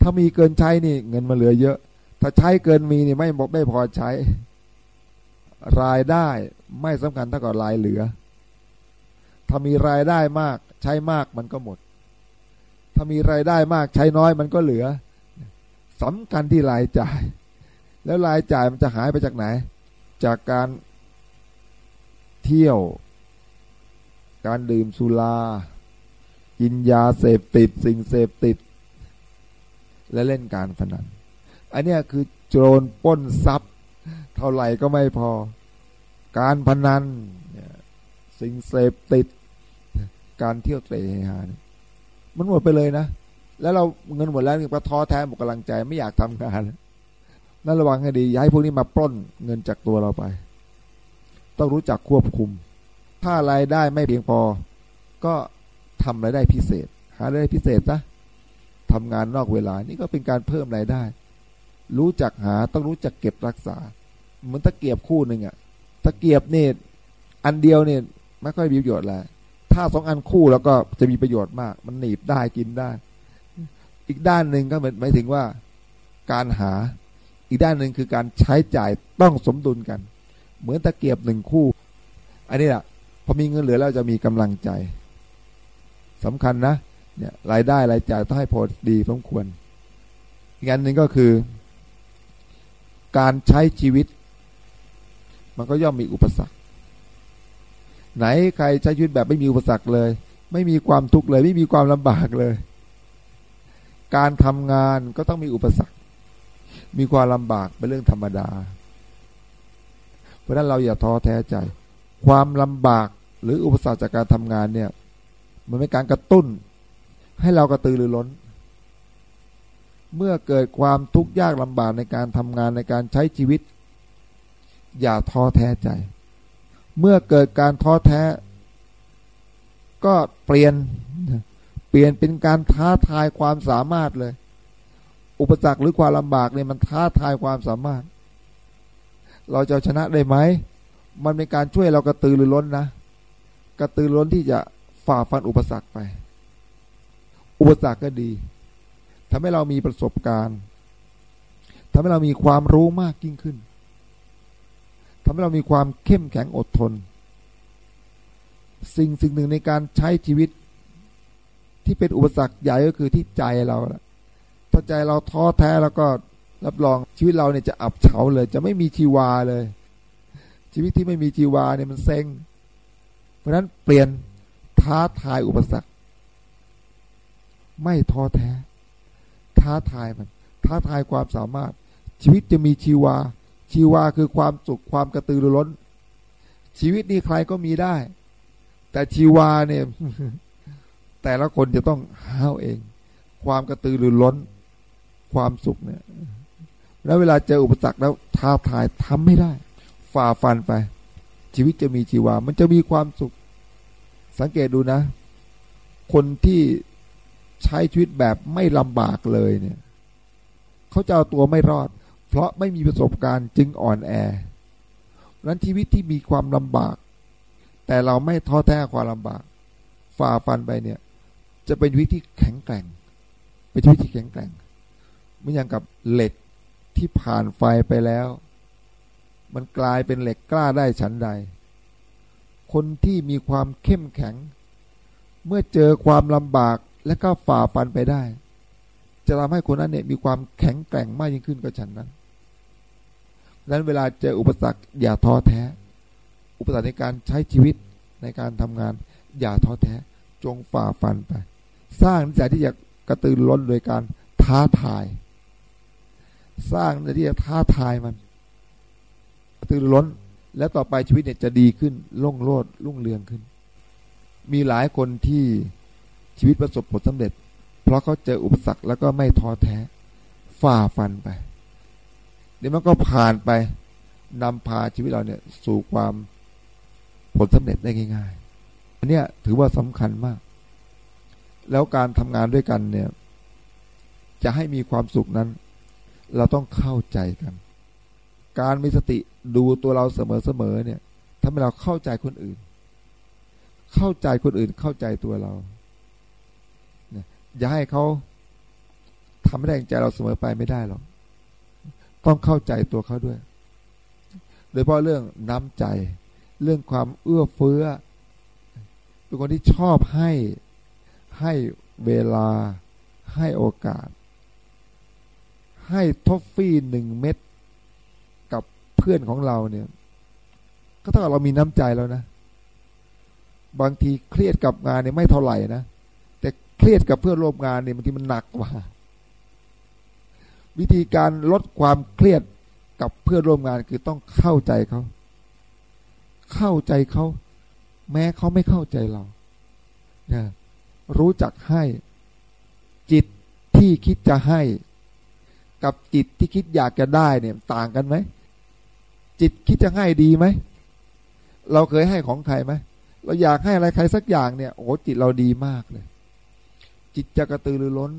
ถ้ามีเกินใช้นี่ เงินมาเหลือเยอะ ถ้าใช้เกินมีนี่ไม่ไม่พอใช้ รายได้ไม่สำคัญเท่ากับรายเหลือ ถ้ามีรายได้มาก ใช้มากมันก็หมด ถ้ามีรายได้มากใช้น้อยมันก็เหลือสำคัญที่รายจ่าย แล้วรายจ่ายมันจะหายไปจากไหน จากการเที่ยว การดื่มสุรากินยาเสพติด สิ่งเสพติด และเล่นการพนัน อันนี้คือโจรป้นทรัพย์ เท่าไหร่ก็ไม่พอ การพนันสิ่งเสพติด การเที่ยวเตะฮานมันหมดไปเลยนะ แล้วเราเงินหมดแล้วก็ท้อแท้หมดกำลังใจไม่อยากทำงานนั่นระวังให้ดีอย่าให้พวกนี้มาปล้นเงินจากตัวเราไป ต้องรู้จักควบคุม ถ้ารายได้ไม่เพียงพอ ก็ทำรายได้พิเศษ หารายได้พิเศษนะทำงานนอกเวลานี่ก็เป็นการเพิ่มรายได้ รู้จักหาต้องรู้จักเก็บรักษา เหมือนตะเกียบคู่หนึ่งอะตะเกียบเนี่ยอันเดียวเนี่ยไม่ค่อยมีประโยชน์แล้ว ถ้าสองอันคู่แล้วก็จะมีประโยชน์มาก มันหนีบได้กินได้ อีกด้านหนึ่งก็หมายถึงว่าการหา อีกด้านหนึ่งคือการใช้จ่ายต้องสมดุลกัน เหมือนตะเกียบหนึ่งคู่ อันนี้แหละพอมีเงินเหลือแล้วจะมีกำลังใจสำคัญนะเนี่ยรายได้รายจ่ายต้องให้พอดีสมควร อีกอันหนึ่งก็คือ การใช้ชีวิต มันก็ย่อมมีอุปสรรค ไหนใครใช้ชีวิตแบบไม่มีอุปสรรคเลย ไม่มีความทุกข์เลย ไม่มีความลำบากเลย การทำงานก็ต้องมีอุปสรรค มีความลำบากเป็นเรื่องธรรมดา เพราะนั้นเราอย่าท้อแท้ใจ ความลำบากหรืออุปสรรคจากการทำงานเนี่ย มันเป็นการกระตุ้น ให้เรากระตือรือร้น เมื่อเกิดความทุกข์ยากลำบากในการทำงานในการใช้ชีวิต อย่าท้อแท้ใจ เมื่อเกิดการท้อแท้ ก็เปลี่ยน เปลี่ยนเป็นการท้าทายความสามารถเลย อุปสรรคหรือความลำบากเนี่ยมันท้าทายความสามารถ เราจะชนะได้ไหม มันเป็นการช่วยเรากระตือรือร้นนะ กระตือร้นที่จะฝ่าฟันอุปสรรคไป อุปสรรคก็ดีทำให้เรามีประสบการณ์ทำให้เรามีความรู้มากยิ่งขึ้น ทำให้เรามีความเข้มแข็งอดทน สิ่งสิ่งหนึ่งในการใช้ชีวิต ที่เป็นอุปสรรคใหญ่ก็คือที่ใจเราถ้าใจเราท้อแท้แล้วก็รับรองชีวิตเราเนี่ยจะอับเฉาเลย จะไม่มีชีวาเลย ชีวิตที่ไม่มีชีวาเนี่ยมันเซ็ง เพราะนั้นเปลี่ยนท้าทายอุปสรรค ไม่ท้อแท้ ท้าทายมัน ท้าทายความสามารถ ชีวิตจะมีชีวา ชีวาคือความสุขความกระตือรือร้น ชีวิตนี้ใครก็มีได้ แต่ชีวาเนี่ย แต่ละคนจะต้องหาเอง ความกระตือรือร้น ความสุขเนี่ย แล้วเวลาเจออุปสรรคแล้วท้าทายทำไม่ได้ ฝ่าฟันไป ชีวิตจะมีชีวา มันจะมีความสุข สังเกตดูนะ คนที่ใช้ชีวิตแบบไม่ลำบากเลยเนี่ย เขาจะเอาตัวไม่รอด เพราะไม่มีประสบการณ์จึงอ่อนแอนั้นชีวิตที่มีความลำบาก แต่เราไม่ท้อแท้ความลำบาก ฝ่าฟันไปเนี่ย จะเป็นชีวิตที่แข็งแกร่ง เป็นชีวิตที่แข็งแกร่งไม่อย่างกับเหล็กที่ผ่านไฟไปแล้ว มันกลายเป็นเหล็กกล้าได้ฉันใด คนที่มีความเข้มแข็ง เมื่อเจอความลำบากและก็ฝ่าฟันไปได้ จะทำให้คนนั้นเนี่ยมีความแข็งแกร่งมากยิ่งขึ้นก็ฉันนั้น นั้นเวลาเจออุปสรรคอย่าท้อแท้ อุปสรรคในการใช้ชีวิตในการทำงาน อย่าท้อแท้ จงฝ่าฟันไป สร้างนิสัยที่จะกระตือร้นโดยการท้าทาย สร้างนิสัยที่จะท้าทายมัน กระตือร้น แล้วต่อไปชีวิตเนี่ยจะดีขึ้นล่งโลดรุ่งเรืองขึ้น มีหลายคนที่ชีวิตประสบผลสำเร็จ เพราะเขาเจออุปสรรคแล้วก็ไม่ท้อแท้ ฝ่าฟันไป เดี๋ยวมันก็ผ่านไปนำพาชีวิตเราเนี่ย สู่ความผลสำเร็จได้ง่ายๆอันเนี้ยถือว่าสำคัญมาก แล้วการทำงานด้วยกันเนี่ย จะให้มีความสุขนั้น เราต้องเข้าใจกัน การมีสติดูตัวเราเสมอๆเนี่ยทำให้เราเข้าใจคนอื่น เข้าใจคนอื่นเข้าใจตัวเราอย่าให้เขาทำให้แรงใจเราเสมอไปไม่ได้หรอก ต้องเข้าใจตัวเขาด้วย โดยเฉพาะเรื่องน้ำใจ เรื่องความเอื้อเฟื้อ เป็นคนที่ชอบให้ให้เวลาให้โอกาส ให้ทอฟฟี่หนึ่งเม็ดกับเพื่อนของเราเนี่ย ก็เท่ากับเรามีน้ำใจแล้วนะ บางทีเครียดกับงานเนี่ยไม่เท่าไหร่นะ แต่เครียดกับเพื่อนร่วมงานเนี่ยบางทีมันหนักกว่า วิธีการลดความเครียดกับเพื่อนร่วมงานคือต้องเข้าใจเขา เข้าใจเขา แม้เขาไม่เข้าใจเรานะรู้จักให้ จิตที่คิดจะให้ กับจิตที่คิดอยากจะได้เนี่ยต่างกันไหม จิตคิดจะให้ดีไหม เราเคยให้ของใครไหม เราอยากให้อะไรใครสักอย่างเนี่ย โอ้จิตเราดีมากเลย จิตจะกระตือรือร้น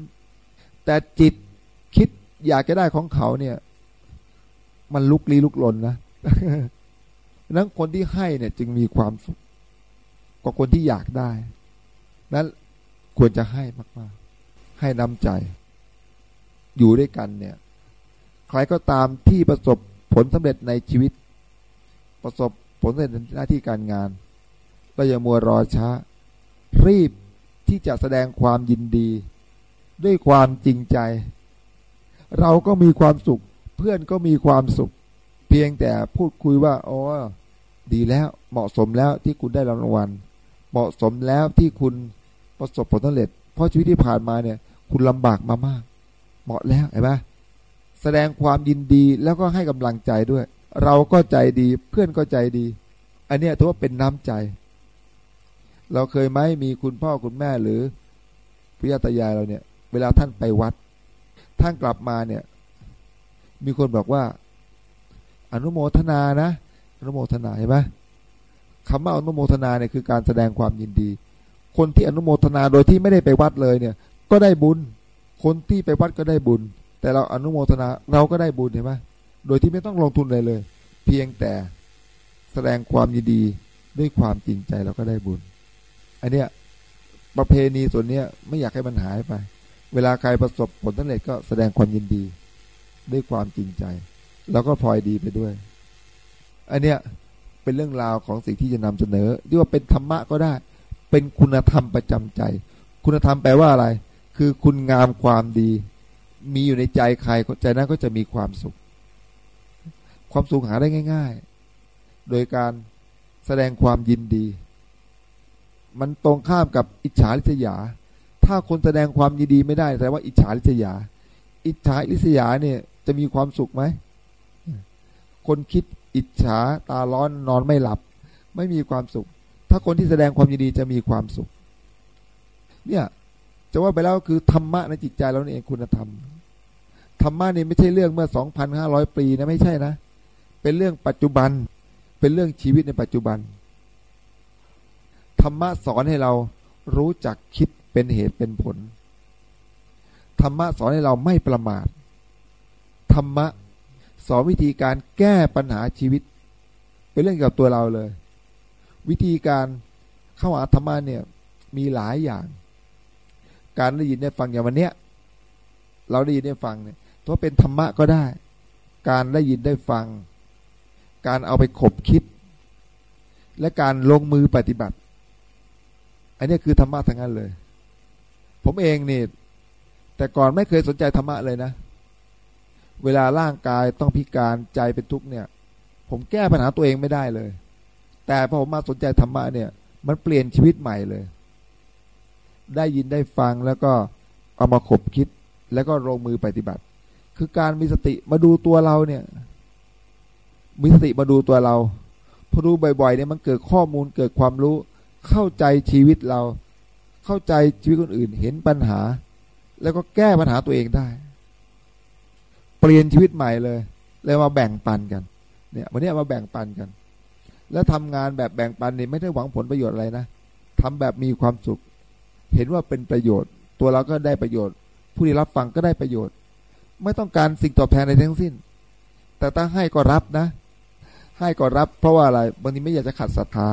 แต่จิตคิด อยากจะได้ของเขาเนี่ย มันลุกลี้ลุกลนนะนั้นคนที่ให้เนี่ยจึงมีความสุขกว่าคนที่อยากได้นั้นควรจะให้มากๆ ให้น้ำใจ อยู่ด้วยกันเนี่ย ใครก็ตามที่ประสบผลสำเร็จในชีวิต ประสบผลสำเร็จในหน้าที่การงานก็อย่ามัวรอช้า รีบที่จะแสดงความยินดี ด้วยความจริงใจ เราก็มีความสุข เพื่อนก็มีความสุข เพียงแต่พูดคุยว่าอ๋อดีแล้วเหมาะสมแล้วที่คุณได้รางวัล เหมาะสมแล้วที่คุณประสบผลสำเร็จ เพราะชีวิตที่ผ่านมาเนี่ย คุณลำบากมามาก เหมาะแล้วเห็นไหมแสดงความยินดีแล้วก็ให้กำลังใจด้วย เราก็ใจดีเพื่อนก็ใจดี อันนี้ถือว่าเป็นน้ำใจ เราเคยไหมมีคุณพ่อคุณแม่หรือพิยาตายายเราเนี่ย เวลาท่านไปวัด ท่านกลับมาเนี่ย มีคนบอกว่า อนุโมทนานะอนุโมทนาเห็นไหมคำว่าอนุโมทนาเนี่ยคือการแสดงความยินดี คนที่อนุโมทนาโดยที่ไม่ได้ไปวัดเลยเนี่ย ก็ได้บุญ คนที่ไปวัดก็ได้บุญ แต่เราอนุโมทนาเราก็ได้บุญเห็นไหมโดยที่ไม่ต้องลงทุนเลยเลย เพียงแต่แสดงความยินดีด้วยความจริงใจเราก็ได้บุญ อันเนี้ยประเพณีส่วนเนี้ยไม่อยากให้มันหายไป เวลาใครประสบผลสำเร็จก็แสดงความยินดี ด้วยความจริงใจ แล้วก็พลอยดีไปด้วย อันเนี้ยเป็นเรื่องราวของสิ่งที่จะนำเสนอที่ว่าเป็นธรรมะก็ได้ เป็นคุณธรรมประจำใจ คุณธรรมแปลว่าอะไร คือคุณงามความดี มีอยู่ในใจใครใจนั้นก็จะมีความสุข ความสุขหาได้ง่าย ๆ โดยการแสดงความยินดี มันตรงข้ามกับอิจฉาริษยา ถ้าคนแสดงความยินดีไม่ได้แสดงว่าอิจฉาริษยา อิจฉาริษยาเนี่ยจะมีความสุขไหม คนคิดอิจฉาตาร้อนนอนไม่หลับ ไม่มีความสุข ถ้าคนที่แสดงความยินดีจะมีความสุข เนี่ยจะว่าไปแล้วคือธรรมะในจิตใจเราเองคุณธรรมธรรมะนี่ไม่ใช่เรื่องเมื่อสองพันห้าร้อยปีนะไม่ใช่นะ เป็นเรื่องปัจจุบัน เป็นเรื่องชีวิตในปัจจุบันธรรมะสอนให้เรารู้จักคิด เป็นเหตุเป็นผล ธรรมะสอนให้เราไม่ประมาท ธรรมะสอนวิธีการแก้ปัญหาชีวิต เป็นเรื่องเกี่ยวกับตัวเราเลย วิธีการเข้าหาธรรมะเนี่ยมีหลายอย่าง การได้ยินได้ฟังอย่างวันเนี้ยเราได้ยินได้ฟังเนี่ยตัวเป็นธรรมะก็ได้ การได้ยินได้ฟัง การเอาไปขบคิด และการลงมือปฏิบัติ อันนี้คือธรรมะทั้งนั้นเลย ผมเองนี่ แต่ก่อนไม่เคยสนใจธรรมะเลยนะ เวลาร่างกายต้องพิการใจเป็นทุกข์เนี่ย ผมแก้ปัญหาตัวเองไม่ได้เลย แต่พอผมมาสนใจธรรมะเนี่ย มันเปลี่ยนชีวิตใหม่เลย ได้ยินได้ฟังแล้วก็เอามาขบคิดแล้วก็ลงมือปฏิบัติ คือการมีสติมาดูตัวเราเนี่ย มีสติมาดูตัวเราพอดูบ่อยๆเนี่ยมันเกิดข้อมูลเกิดความรู้เข้าใจชีวิตเรา เข้าใจชีวิตคนอื่นเห็นปัญหา แล้วก็แก้ปัญหาตัวเองได้ เปลี่ยนชีวิตใหม่เลยเลยมาแบ่งปันกันเนี่ยวันนี้มาแบ่งปันกัน แล้วทำงานแบบแบ่งปันนี่ไม่ได้หวังผลประโยชน์อะไรนะทำแบบมีความสุข เห็นว่าเป็นประโยชน์ ตัวเราก็ได้ประโยชน์ ผู้ที่รับฟังก็ได้ประโยชน์ ไม่ต้องการสิ่งตอบแทนในทั้งสิ้น แต่ถ้าให้ก็รับนะ ให้ก็รับ เพราะว่าอะไรบางทีไม่อยากจะขัดศรัทธา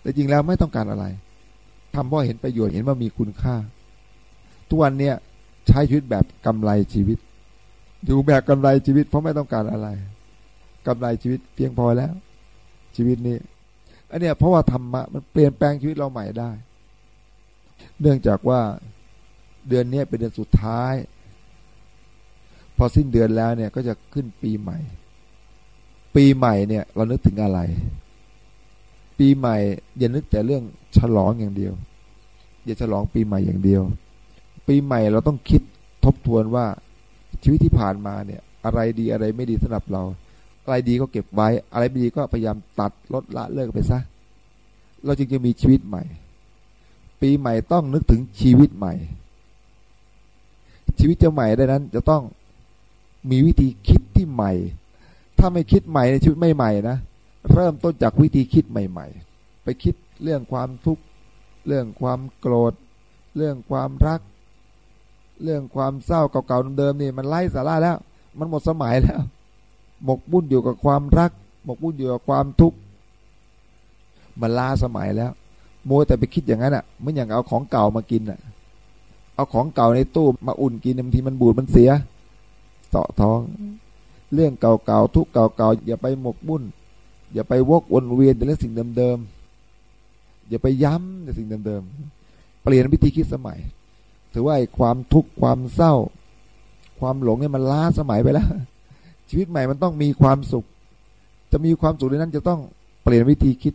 แต่จริงแล้วไม่ต้องการอะไร ทำเพราะเห็นประโยชน์เห็นว่ามีคุณค่า ทุกวันเนี่ยใช้ชีวิตแบบกำไรชีวิต อยู่แบบกำไรชีวิต เพราะไม่ต้องการอะไรกำไรชีวิตเพียงพอแล้ว ชีวิตนี้อันเนี้ยเพราะว่าธรรมะมันเปลี่ยนแปลงชีวิตเราใหม่ได้ เนื่องจากว่าเดือนนี้เป็นเดือนสุดท้าย พอสิ้นเดือนแล้วเนี่ยก็จะขึ้นปีใหม่ ปีใหม่เนี่ย เรานึกถึงอะไร ปีใหม่อย่านึกแต่เรื่อง ฉลองอย่างเดียว อย่าฉลองปีใหม่อย่างเดียว ปีใหม่เราต้องคิดทบทวนว่าชีวิตที่ผ่านมาเนี่ย อะไรดีอะไรไม่ดีสำหรับเรา อะไรดีก็เก็บไว้ อะไรไม่ดีก็พยายามตัดลดละเลิกไปซะเราจึงจะมีชีวิตใหม่ ปีใหม่ต้องนึกถึงชีวิตใหม่ ชีวิตจะใหม่ได้นั้น จะต้องมีวิธีคิดที่ใหม่ ถ้าไม่คิดใหม่ในชีวิตไม่ใหม่นะเริ่มต้นจากวิธีคิดใหม่ ๆ ไปคิด เรื่องความทุกข์ เรื่องความโกรธ เรื่องความรัก เรื่องความเศร้าเก่าๆเดิมๆนี่มันไร้สาระแล้ว มันหมดสมัยแล้ว หมกบุ่นอยู่กับความรัก หมกบุ่นอยู่กับความทุกข์มันล้าสมัยแล้วโมแต่ไปคิดอย่างนั้นอะมันอย่างเอาของเก่ามากินอะ เอาของเก่าในตู้มาอุ่นกินบางทีมันบูดมันเสียเสาะท้อง เรื่องเก่าๆทุกเก่าๆอย่าไปหมกบุ่นอย่าไปวกวนเวียนแต่เรื่องสิ่งเดิมๆ อย่าไปย้ำในสิ่งเดิมๆ เปลี่ยนวิธีคิดสมัย ถือว่าความทุกข์ความเศร้า ความหลงเนี่ยมันล้าสมัยไปแล้ว ชีวิตใหม่มันต้องมีความสุข จะมีความสุขในนั้นจะต้องเปลี่ยนวิธีคิด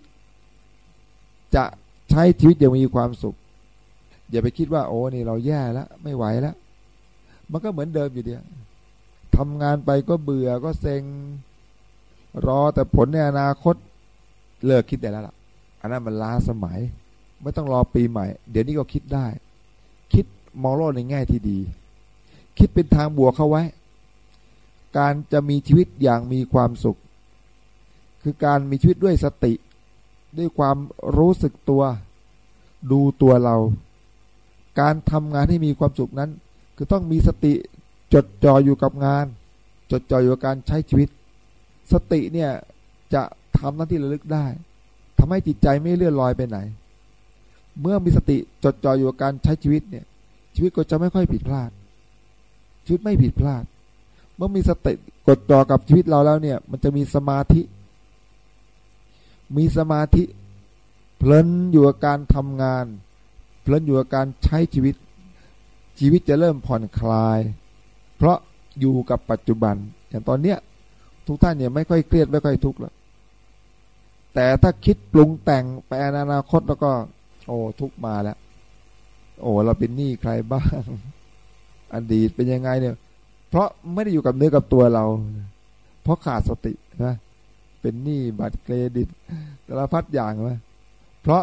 จะใช้ชีวิตอย่างมีความสุข อย่าไปคิดว่าโอ้นี่เราแย่แล้วไม่ไหวแล้ว มันก็เหมือนเดิมอยู่เดียวทำงานไปก็เบื่อก็เซ็ง รอแต่ผลในอนาคตเลิกคิดได้แล้วล่ะ อันนั้นมันล้าสมัย ไม่ต้องรอปีใหม่ เดี๋ยวนี้ก็คิดได้ คิดมองโลกในแง่ที่ดี คิดเป็นทางบวกเข้าไว้ การจะมีชีวิตอย่างมีความสุข คือการมีชีวิตด้วยสติ ด้วยความรู้สึกตัว ดูตัวเรา การทำงานให้มีความสุขนั้น คือต้องมีสติจดจ่ออยู่กับงาน จดจ่ออยู่กับการใช้ชีวิต สติเนี่ยจะทำหน้าที่ระลึกได้ ทำให้จิตใจไม่เลื่อนลอยไปไหน เมื่อมีสติจดจ่ออยู่กับการใช้ชีวิตเนี่ย ชีวิตก็จะไม่ค่อยผิดพลาด ชีวิตไม่ผิดพลาด เมื่อมีสติกดต่อกับชีวิตเราแล้วเนี่ย มันจะมีสมาธิ มีสมาธิ เพลินอยู่กับการทำงาน เพลินอยู่กับการใช้ชีวิต ชีวิตจะเริ่มผ่อนคลาย เพราะอยู่กับปัจจุบัน อย่างตอนเนี้ยทุกท่านเนี่ยไม่ค่อยเครียดไม่ค่อยทุกข์แล้ว แต่ถ้าคิดปรุงแต่งไปอนาคตแล้วก็ โอ้ทุกมาแล้ว โอ้เราเป็นหนี้ใครบ้าง อดีตเป็นยังไงเนี่ย เพราะไม่ได้อยู่กับเนื้อกับตัวเรา เพราะขาดสตินะเป็นหนี้บัตรเครดิตแต่ละพัดอย่างนะเพราะ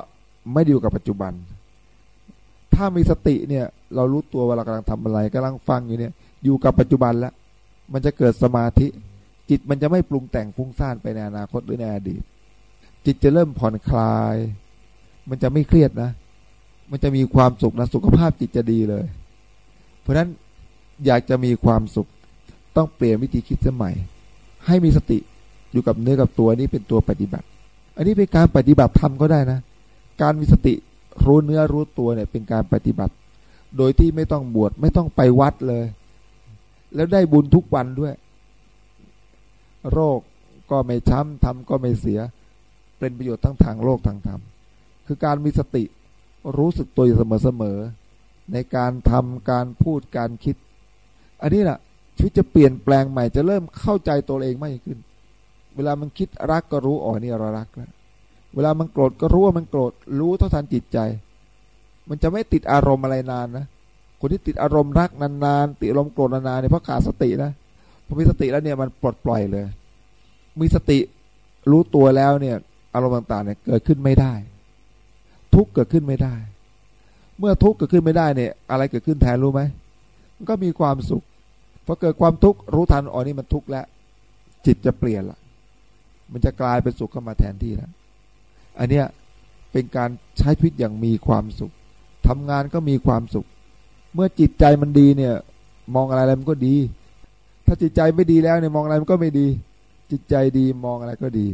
ไม่ได้อยู่กับปัจจุบัน ถ้ามีสติเนี่ย เรารู้ตัวว่าเรากำลังทำอะไรกำลังฟังอยู่เนี่ย อยู่กับปัจจุบันแล้วมันจะเกิดสมาธิ จิตมันจะไม่ปรุงแต่งฟุ้งซ่านไปในอนาคตหรือในอดีต จิตจะเริ่มผ่อนคลาย มันจะไม่เครียดนะ มันจะมีความสุขนะสุขภาพจิตจะดีเลย เพราะฉะนั้นอยากจะมีความสุข ต้องเปลี่ยนวิธีคิดสมัย ให้มีสติอยู่กับเนื้อกับตัวนี้เป็นตัวปฏิบัติ อันนี้เป็นการปฏิบัติธรรมก็ได้นะ การมีสติรู้เนื้อรู้ตัวเนี่ยเป็นการปฏิบัติ โดยที่ไม่ต้องบวชไม่ต้องไปวัดเลย แล้วได้บุญทุกวันด้วย โรคก็ไม่ช้ำทำก็ไม่เสีย เป็นประโยชน์ทั้งทางโลกทางธรรม คือการมีสติรู้สึกตัวอยู่เสมอๆในการทำการพูดการคิด อันนี้แหละชีวิตจะเปลี่ยนแปลงใหม่จะเริ่มเข้าใจตัวเองมากขึ้น เวลามันคิดรักก็รู้อ๋อนี่เรารักแล้วเวลามันโกรธก็รู้ว่ามันโกรธรู้เท่าทันจิตใจ มันจะไม่ติดอารมณ์อะไรนานนะคนที่ติดอารมณ์รักนานๆติดอารมณ์โกรธนานๆเนี่ยเพราะขาดสตินะพอมีสติแล้วเนี่ยมันปลดปล่อยเลย มีสติรู้ตัวแล้วเนี่ย อารมณ์ต่างๆเนี่ยเกิดขึ้นไม่ได้ ทุกข์เกิดขึ้นไม่ได้ เมื่อทุกข์เกิดขึ้นไม่ได้เนี่ย อะไรเกิดขึ้นแทนรู้ไหมมันก็มีความสุขพอเกิดความทุกข์รู้ทันอ๋อนี่มันทุกข์แล้ว จิตจะเปลี่ยนละมันจะกลายเป็นสุขเข้ามาแทนที่แล้วอันเนี้ยเป็นการใช้ชีวิตอย่างมีความสุขทำงานก็มีความสุข เมื่อจิตใจมันดีเนี่ย มองอะไรอะไรมันก็ดี ถ้าจิตใจไม่ดีแล้วเนี่ยมองอะไรมันก็ไม่ดี จิตใจดีมองอะไรก็ดี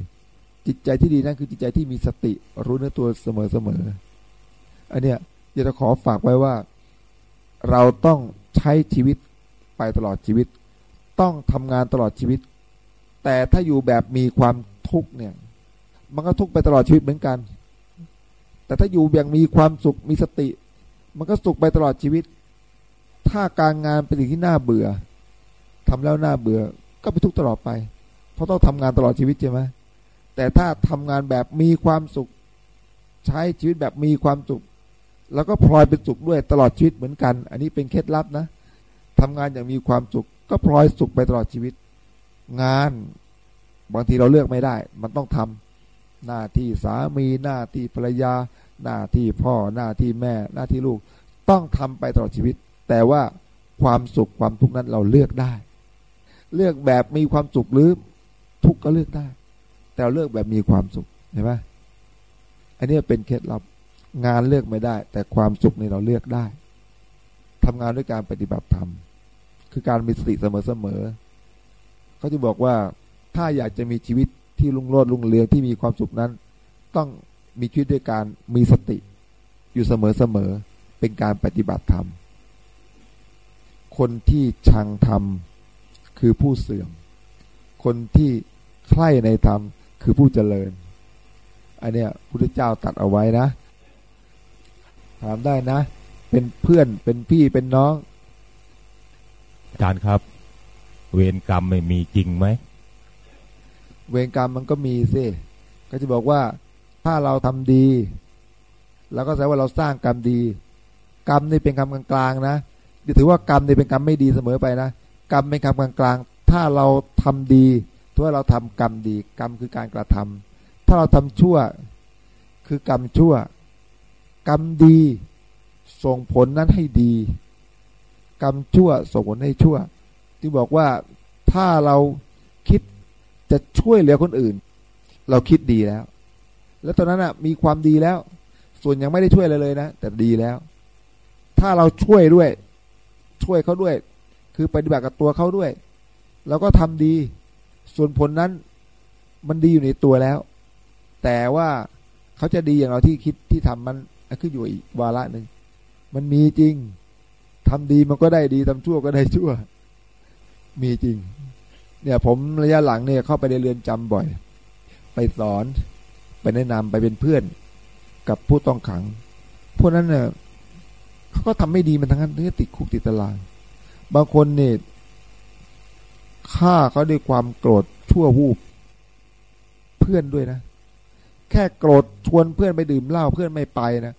จิตใจที่ดีนั่นคือจิตใจที่มีสติรู้เนื้อตัวเสมอเสมออันเนี้ยอยากจะขอฝากไว้ว่า เราต้องใช้ชีวิตไปตลอดชีวิต ต้องทำงานตลอดชีวิต แต่ถ้าอยู่แบบมีความทุกข์เนี่ย มันก็ทุกข์ไปตลอดชีวิตเหมือนกัน แต่ถ้าอยู่อย่างมีความสุขมีสติ มันก็สุขไปตลอดชีวิต ถ้าการงานเป็นสิ่งที่น่าเบื่อทำแล้วน่าเบื่อ ก็ไปทุกข์ตลอดไป เพราะต้องทำงานตลอดชีวิตใช่ไหม แต่ถ้าทำงานแบบมีความสุข ใช้ชีวิตแบบมีความสุข แล้วก็พลอยเป็นสุขด้วยตลอดชีวิตเหมือนกัน อันนี้เป็นเคล็ดลับนะทำงานอย่างมีความสุข ก็พลอยสุขไปตลอดชีวิต งานบางทีเราเลือกไม่ได้ มันต้องทำหน้าที่สามีหน้าที่ภรรยา หน้าที่พ่อหน้าที่แม่ หน้าที่ลูก ต้องทำไปตลอดชีวิต แต่ว่าความสุขความทุกข์นั้นเราเลือกได้ เลือกแบบมีความสุขหรือทุกข์ก็เลือกได้ แต่เราเลือกแบบมีความสุขเห็นไหมอันนี้เป็นเคล็ดลับงานเลือกไม่ได้ แต่ความสุขในเราเลือกได้ทำงานด้วยการปฏิบัติธรรมคือการมีสติเสมอๆเขาจะบอกว่าถ้าอยากจะมีชีวิตที่รุ่งโรจน์รุ่งเรืองที่มีความสุขนั้น ต้องมีชีวิตด้วยการมีสติอยู่เสมอๆเป็นการปฏิบัติธรรมคนที่ชังธรรมคือผู้เสื่อม คนที่ใคร่ในธรรม คือผู้เจริญ อันเนี้ยพุทธเจ้าตัดเอาไว้นะ ถามได้นะ เป็นเพื่อนเป็นพี่เป็นน้องอาจารย์ครับ เวรกรรมไม่มีจริงไหม เวรกรรมมันก็มีสิก็จะบอกว่าถ้าเราทำดีเราก็แสดงว่าเราสร้างกรรมดี กรรมนี่เป็นกรรมกลางๆนะถือว่ากรรมนี่เป็นกรรมไม่ดีเสมอไปนะกรรมเป็นกรรมกลางๆถ้าเราทำดี ว่าเราทำกรรมดีกรรมคือการกระทำถ้าเราทำชั่วคือกรรมชั่ว กรรมดีส่งผลนั้นให้ดี กรรมชั่วส่งผลให้ชั่ว ที่บอกว่าถ้าเราคิดจะช่วยเหลือคนอื่น เราคิดดีแล้ว แล้วตอนนั้นอะมีความดีแล้ว ส่วนยังไม่ได้ช่วยอะไรเลยนะ แต่ดีแล้ว ถ้าเราช่วยด้วย ช่วยเขาด้วย คือปฏิบัติกับตัวเขาด้วย เราก็ทำดี ส่วนผลนั้นมันดีอยู่ในตัวแล้ว แต่ว่าเขาจะดีอย่างเราที่คิดที่ทำมันขึ้นอยู่อีกวาระหนึ่งมันมีจริงทำดีมันก็ได้ดีทำชั่วก็ได้ชั่ว มีจริง เนี่ย ผมระยะหลังเนี่ยเข้าไปในเรือนจำบ่อย ไปสอนไปแนะนำไปเป็นเพื่อนกับผู้ต้องขัง พวกนั้นเนี่ยเขาก็ทำไม่ดีมันทั้งนั้นที่ติดคุกติดตาราง บางคนเนี่ย ฆ่าเขาด้วยความโกรธชั่ววูบเพื่อนด้วยนะ แค่โกรธชวนเพื่อนไปดื่มเหล้าเพื่อนไม่ไปนะ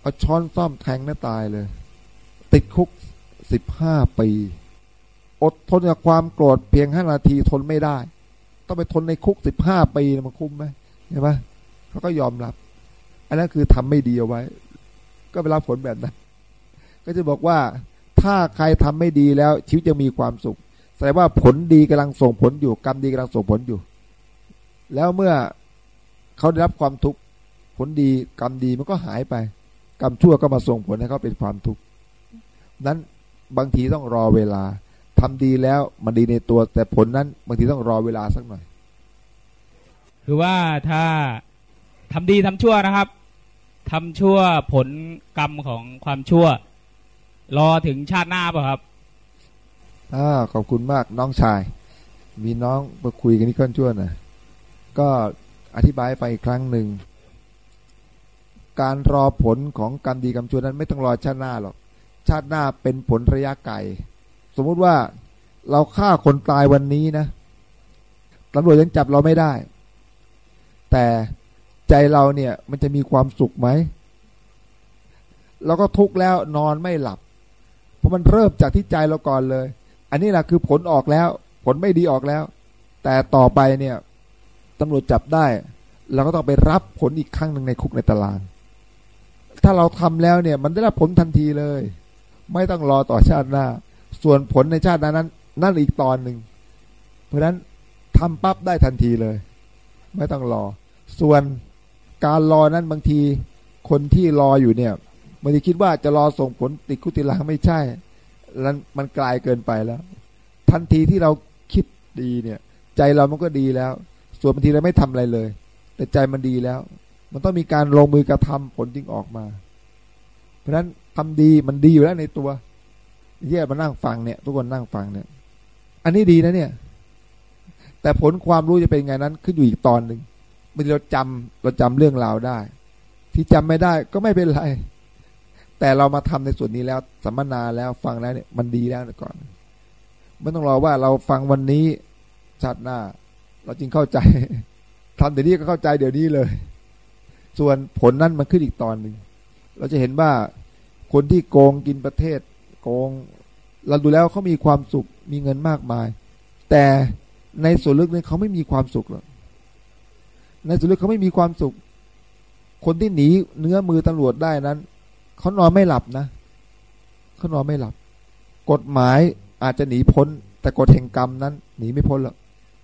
เอาช้อนซ่อมแทงน่าตายเลย ติดคุกสิบห้าปี อดทนกับความโกรธเพียงห้านาทีทนไม่ได้ ต้องไปทนในคุกสิบห้าปีมันคุ้มไหมเห็นไหมเขาก็ยอมรับ อันนั้นคือทำไม่ดีเอาไว้ ก็ไปรับผลแบบนั้น ก็จะบอกว่าถ้าใครทำไม่ดีแล้วชีวิตจะมีความสุข แสดงว่าผลดีกำลังส่งผลอยู่ กรรมดีกำลังส่งผลอยู่ แล้วเมื่อเขาได้รับความทุกข์ผลดีกรรมดีมันก็หายไป กรรมชั่วก็มาส่งผลให้เขาเป็นความทุกข์นั้นบางทีต้องรอเวลาทำดีแล้วมันดีในตัว แต่ผลนั้นบางทีต้องรอเวลาสักหน่อย คือว่าถ้าทำดีทำชั่วนะครับทำชั่วผลกรรมของความชั่ว รอถึงชาติหน้าป่ะครับ อ่าขอบคุณมากน้องชาย มีน้องมาคุยกันนี่ก้อนชั่วนะก็อธิบายไปอีกครั้งหนึ่ง การรอผลของกรรมดีกรรมชั่วนั้นไม่ต้องรอชาติหน้าหรอกชาติหน้าเป็นผลระยะไกลสมมุติว่าเราฆ่าคนตายวันนี้นะตำรวจยังจับเราไม่ได้ แต่ใจเราเนี่ยมันจะมีความสุขไหมเราก็ทุกข์แล้วนอนไม่หลับ เพราะมันเริ่มจากที่ใจเราก่อนเลย อันนี้แหละคือผลออกแล้ว ผลไม่ดีออกแล้ว แต่ต่อไปเนี่ยตำรวจจับได้เราก็ต้องไปรับผลอีกครั้งหนึ่งในคุกในตาราง ถ้าเราทำแล้วเนี่ย มันได้รับผลทันทีเลย ไม่ต้องรอต่อชาติหน้า ส่วนผลในชาตินั้นนั่นอีกตอนหนึ่งเพราะฉะนั้นทำปั๊บได้ทันทีเลย ไม่ต้องรอ ส่วนการรอนั้นบางทีคนที่รออยู่เนี่ยบางทีคิดว่าจะรอส่งผลติดคุกติลางไม่ใช่ แล้วมันกลายเกินไปแล้ว ทันทีที่เราคิดดีเนี่ย ใจเรามันก็ดีแล้ว ส่วนบางทีเราไม่ทำอะไรเลย แต่ใจมันดีแล้ว มันต้องมีการลงมือกระทำผลจึงออกมา เพราะฉะนั้นทำดีมันดีอยู่แล้วในตัวที่มานั่งฟังเนี่ย ทุกคนนั่งฟังเนี่ย อันนี้ดีนะเนี่ย แต่ผลความรู้จะเป็นไงนั้นขึ้นอยู่อีกตอนหนึ่งเมื่อเราจำเราจำเรื่องราวได้ ที่จำไม่ได้ก็ไม่เป็นไร แต่เรามาทำในส่วนนี้แล้วสัมมนาแล้วฟังแล้วเนี่ยมันดีแล้วก่อนไม่ต้องรอว่าเราฟังวันนี้ชาติหน้า เราจึงเข้าใจทำเดี๋ยวนี้ก็เข้าใจเดี๋ยวนี้เลย ส่วนผลนั้นมันขึ้นอีกตอนหนึ่งเราจะเห็นว่าคนที่โกงกินประเทศ โกง เราดูแล้วเขามีความสุขมีเงินมากมาย แต่ในส่วนลึกนั้นเขาไม่มีความสุขหรอกในส่วนลึกเขาไม่มีความสุข คนที่หนีเนื้อมือตำรวจได้นั้น เขานอนไม่หลับนะเขานอนไม่หลับ กฎหมายอาจจะหนีพ้น แต่กฎแห่งกรรมนั้น หนีไม่พ้นหรอก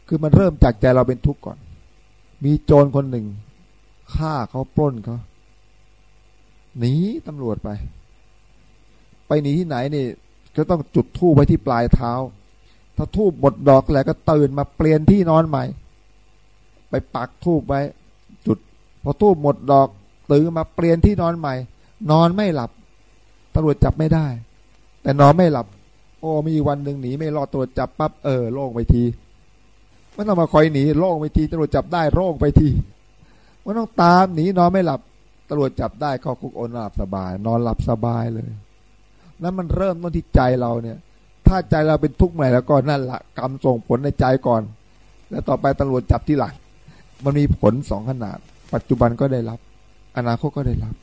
คือมันเริ่มจากใจเราเป็นทุกข์ก่อน มีโจรคนหนึ่งฆ่าเขาปล้นเขาหนีตำรวจไป ไปหนีที่ไหนนี่ ก็ต้องจุดทูบไว้ที่ปลายเท้า ถ้าทูบหมดดอกแล้วก็ตื่นมาเปลี่ยนที่นอนใหม่ ไปปักทูบไว้ จุด พอทูบหมดดอกตื่นมาเปลี่ยนที่นอนใหม่ นอนไม่หลับตำรวจจับไม่ได้ แต่นอนไม่หลับ โอ้มีวันหนึ่งหนีไม่รอดตำรวจจับปั๊บเออโล่งไปทีไม่ต้องมาคอยหนีโล่งไปทีตำรวจจับได้โล่งไปทีไม่ต้องตามหนีนอนไม่หลับตำรวจจับได้เข้าคุกอนหลับสบาย นอนหลับสบายเลยนั้นมันเริ่มต้นที่ใจเราเนี่ย ถ้าใจเราเป็นทุกข์ใหม่แล้วก็นั่นละกรรมส่งผลในใจก่อน แล้วต่อไปตำรวจจับที่หลัง มันมีผลสองขนาด ปัจจุบันก็ได้รับ อนาคตก็ได้รับ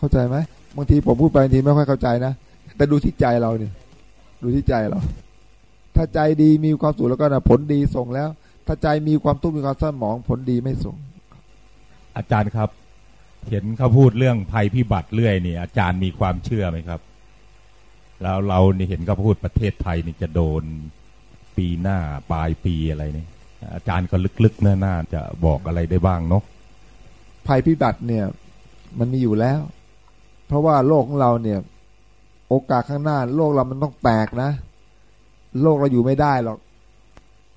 เข้าใจไหมบางทีผมพูดไปบางทีไม่ค่อยเข้าใจนะแต่ดูที่ใจเราเนี่ย ดูที่ใจเรา ถ้าใจดีมีความสุขแล้วก็นะผลดีส่งแล้ว ถ้าใจมีความทุกข์มีความเศร้าหมองผลดีไม่ส่ง อาจารย์ครับ เห็นเขาพูดเรื่องภัยพิบัติเรื่อยนี่อาจารย์มีความเชื่อไหมครับ แล้วเรานี่เห็นเขาพูดประเทศไทยนี่จะโดนปีหน้าปลายปีอะไรนี่อาจารย์ก็ลึกๆน่าจะบอกอะไรได้บ้างเนาะภัยพิบัติเนี่ย มันมีอยู่แล้ว เพราะว่าโลกของเราเนี่ย โอกาสข้างหน้า โลกเรามันต้องแตกนะ โลกเราอยู่ไม่ได้หรอก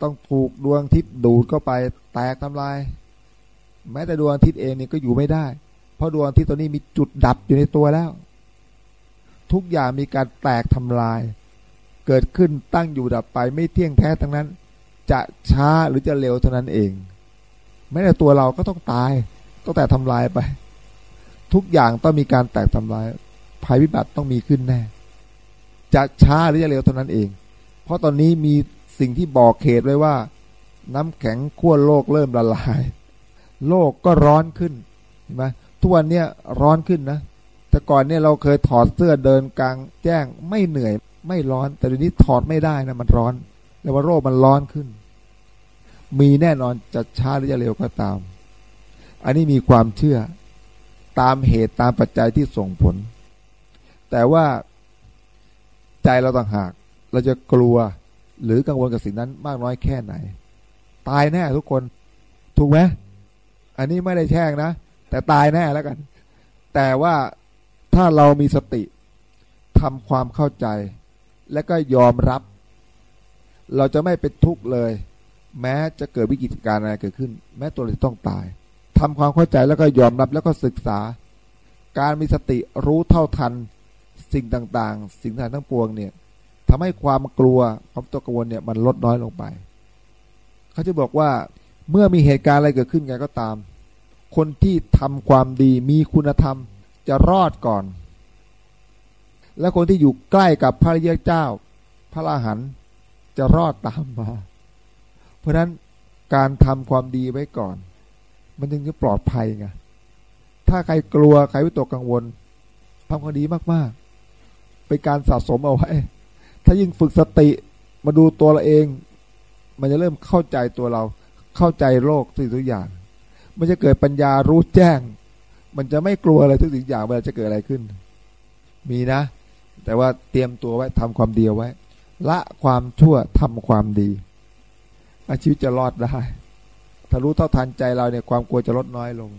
ต้องถูกดวงอาทิตย์ดูดเข้าไปแตกทำลาย แม้แต่ดวงอาทิตย์เองเนี่ยก็อยู่ไม่ได้ เพราะดวงอาทิตย์ตัวนี้มีจุดดับอยู่ในตัวแล้ว ทุกอย่างมีการแตกทำลาย เกิดขึ้นตั้งอยู่ดับไปไม่เที่ยงแท้ทั้งนั้น จะช้าหรือจะเร็วเท่านั้นเองแม้แต่ตัวเราก็ต้องตายต้องแต่ทำลายไป ทุกอย่างต้องมีการแตกทำลายภัยพิบัติต้องมีขึ้นแน่ จะช้าหรือจะเร็วเท่านั้นเอง เพราะตอนนี้มีสิ่งที่บอกเขตไว้ว่า น้ำแข็งขั้วโลกเริ่มละลาย โลกก็ร้อนขึ้นเห็นไหมทุกวันนี้ร้อนขึ้นนะ แต่ก่อนเนี่ยเราเคยถอดเสื้อเดินกลางแจ้งไม่เหนื่อยไม่ร้อน แต่เดี๋ยวนี้ถอดไม่ได้นะมันร้อนแล้ว่าโรคมันร้อนขึ้น มีแน่นอนจะช้าหรือจะเร็วก็ตาม อันนี้มีความเชื่อ ตามเหตุตามปัจจัยที่ส่งผล แต่ว่าใจเราต่างหาก เราจะกลัวหรือกังวลกับสิ่งนั้นมากน้อยแค่ไหน ตายแน่ทุกคน ถูกไหมอันนี้ไม่ได้แช่งนะ แต่ตายแน่แล้วกัน แต่ว่าถ้าเรามีสติทำความเข้าใจ และก็ยอมรับ เราจะไม่เป็นทุกข์เลย แม้จะเกิดวิกฤตการณ์อะไรเกิดขึ้น แม้ตัวเราจะต้องตาย ทำความเข้าใจแล้วก็ยอมรับแล้วก็ศึกษา การมีสติรู้เท่าทันสิ่งต่างๆ สิ่งต่างทั้งปวงเนี่ยทำให้ความกลัวความตัวกังวลเนี่ยมันลดน้อยลงไป เขาจะบอกว่าเมื่อมีเหตุการณ์อะไรเกิดขึ้นไงก็ตาม คนที่ทำความดีมีคุณธรรมจะรอดก่อน และคนที่อยู่ใกล้กับพระเยเจ้า พระอรหันต์จะรอดตามมา เพราะฉะนั้นการทำความดีไว้ก่อน มันจึงจะปลอดภัยไงถ้าใครกลัวใครวิตกกังวลทำคดีมากๆเป็นการสะสมเอาไว้ ถ้ายิ่งฝึกสติมาดูตัวเราเอง มันจะเริ่มเข้าใจตัวเรา เข้าใจโลกทุกสิ่งทุกอย่าง มันจะเกิดปัญญารู้แจ้ง มันจะไม่กลัวอะไรทุกสิ่งอย่างเวลาจะเกิดอะไรขึ้น มีนะ แต่ว่าเตรียมตัวไว้ทำความดีไว้ ละความชั่วทำความดีอาชีวิตจะรอดได้ ถ้ารู้เท่าทันใจเราเนี่ยความกลัวจะลดน้อยลง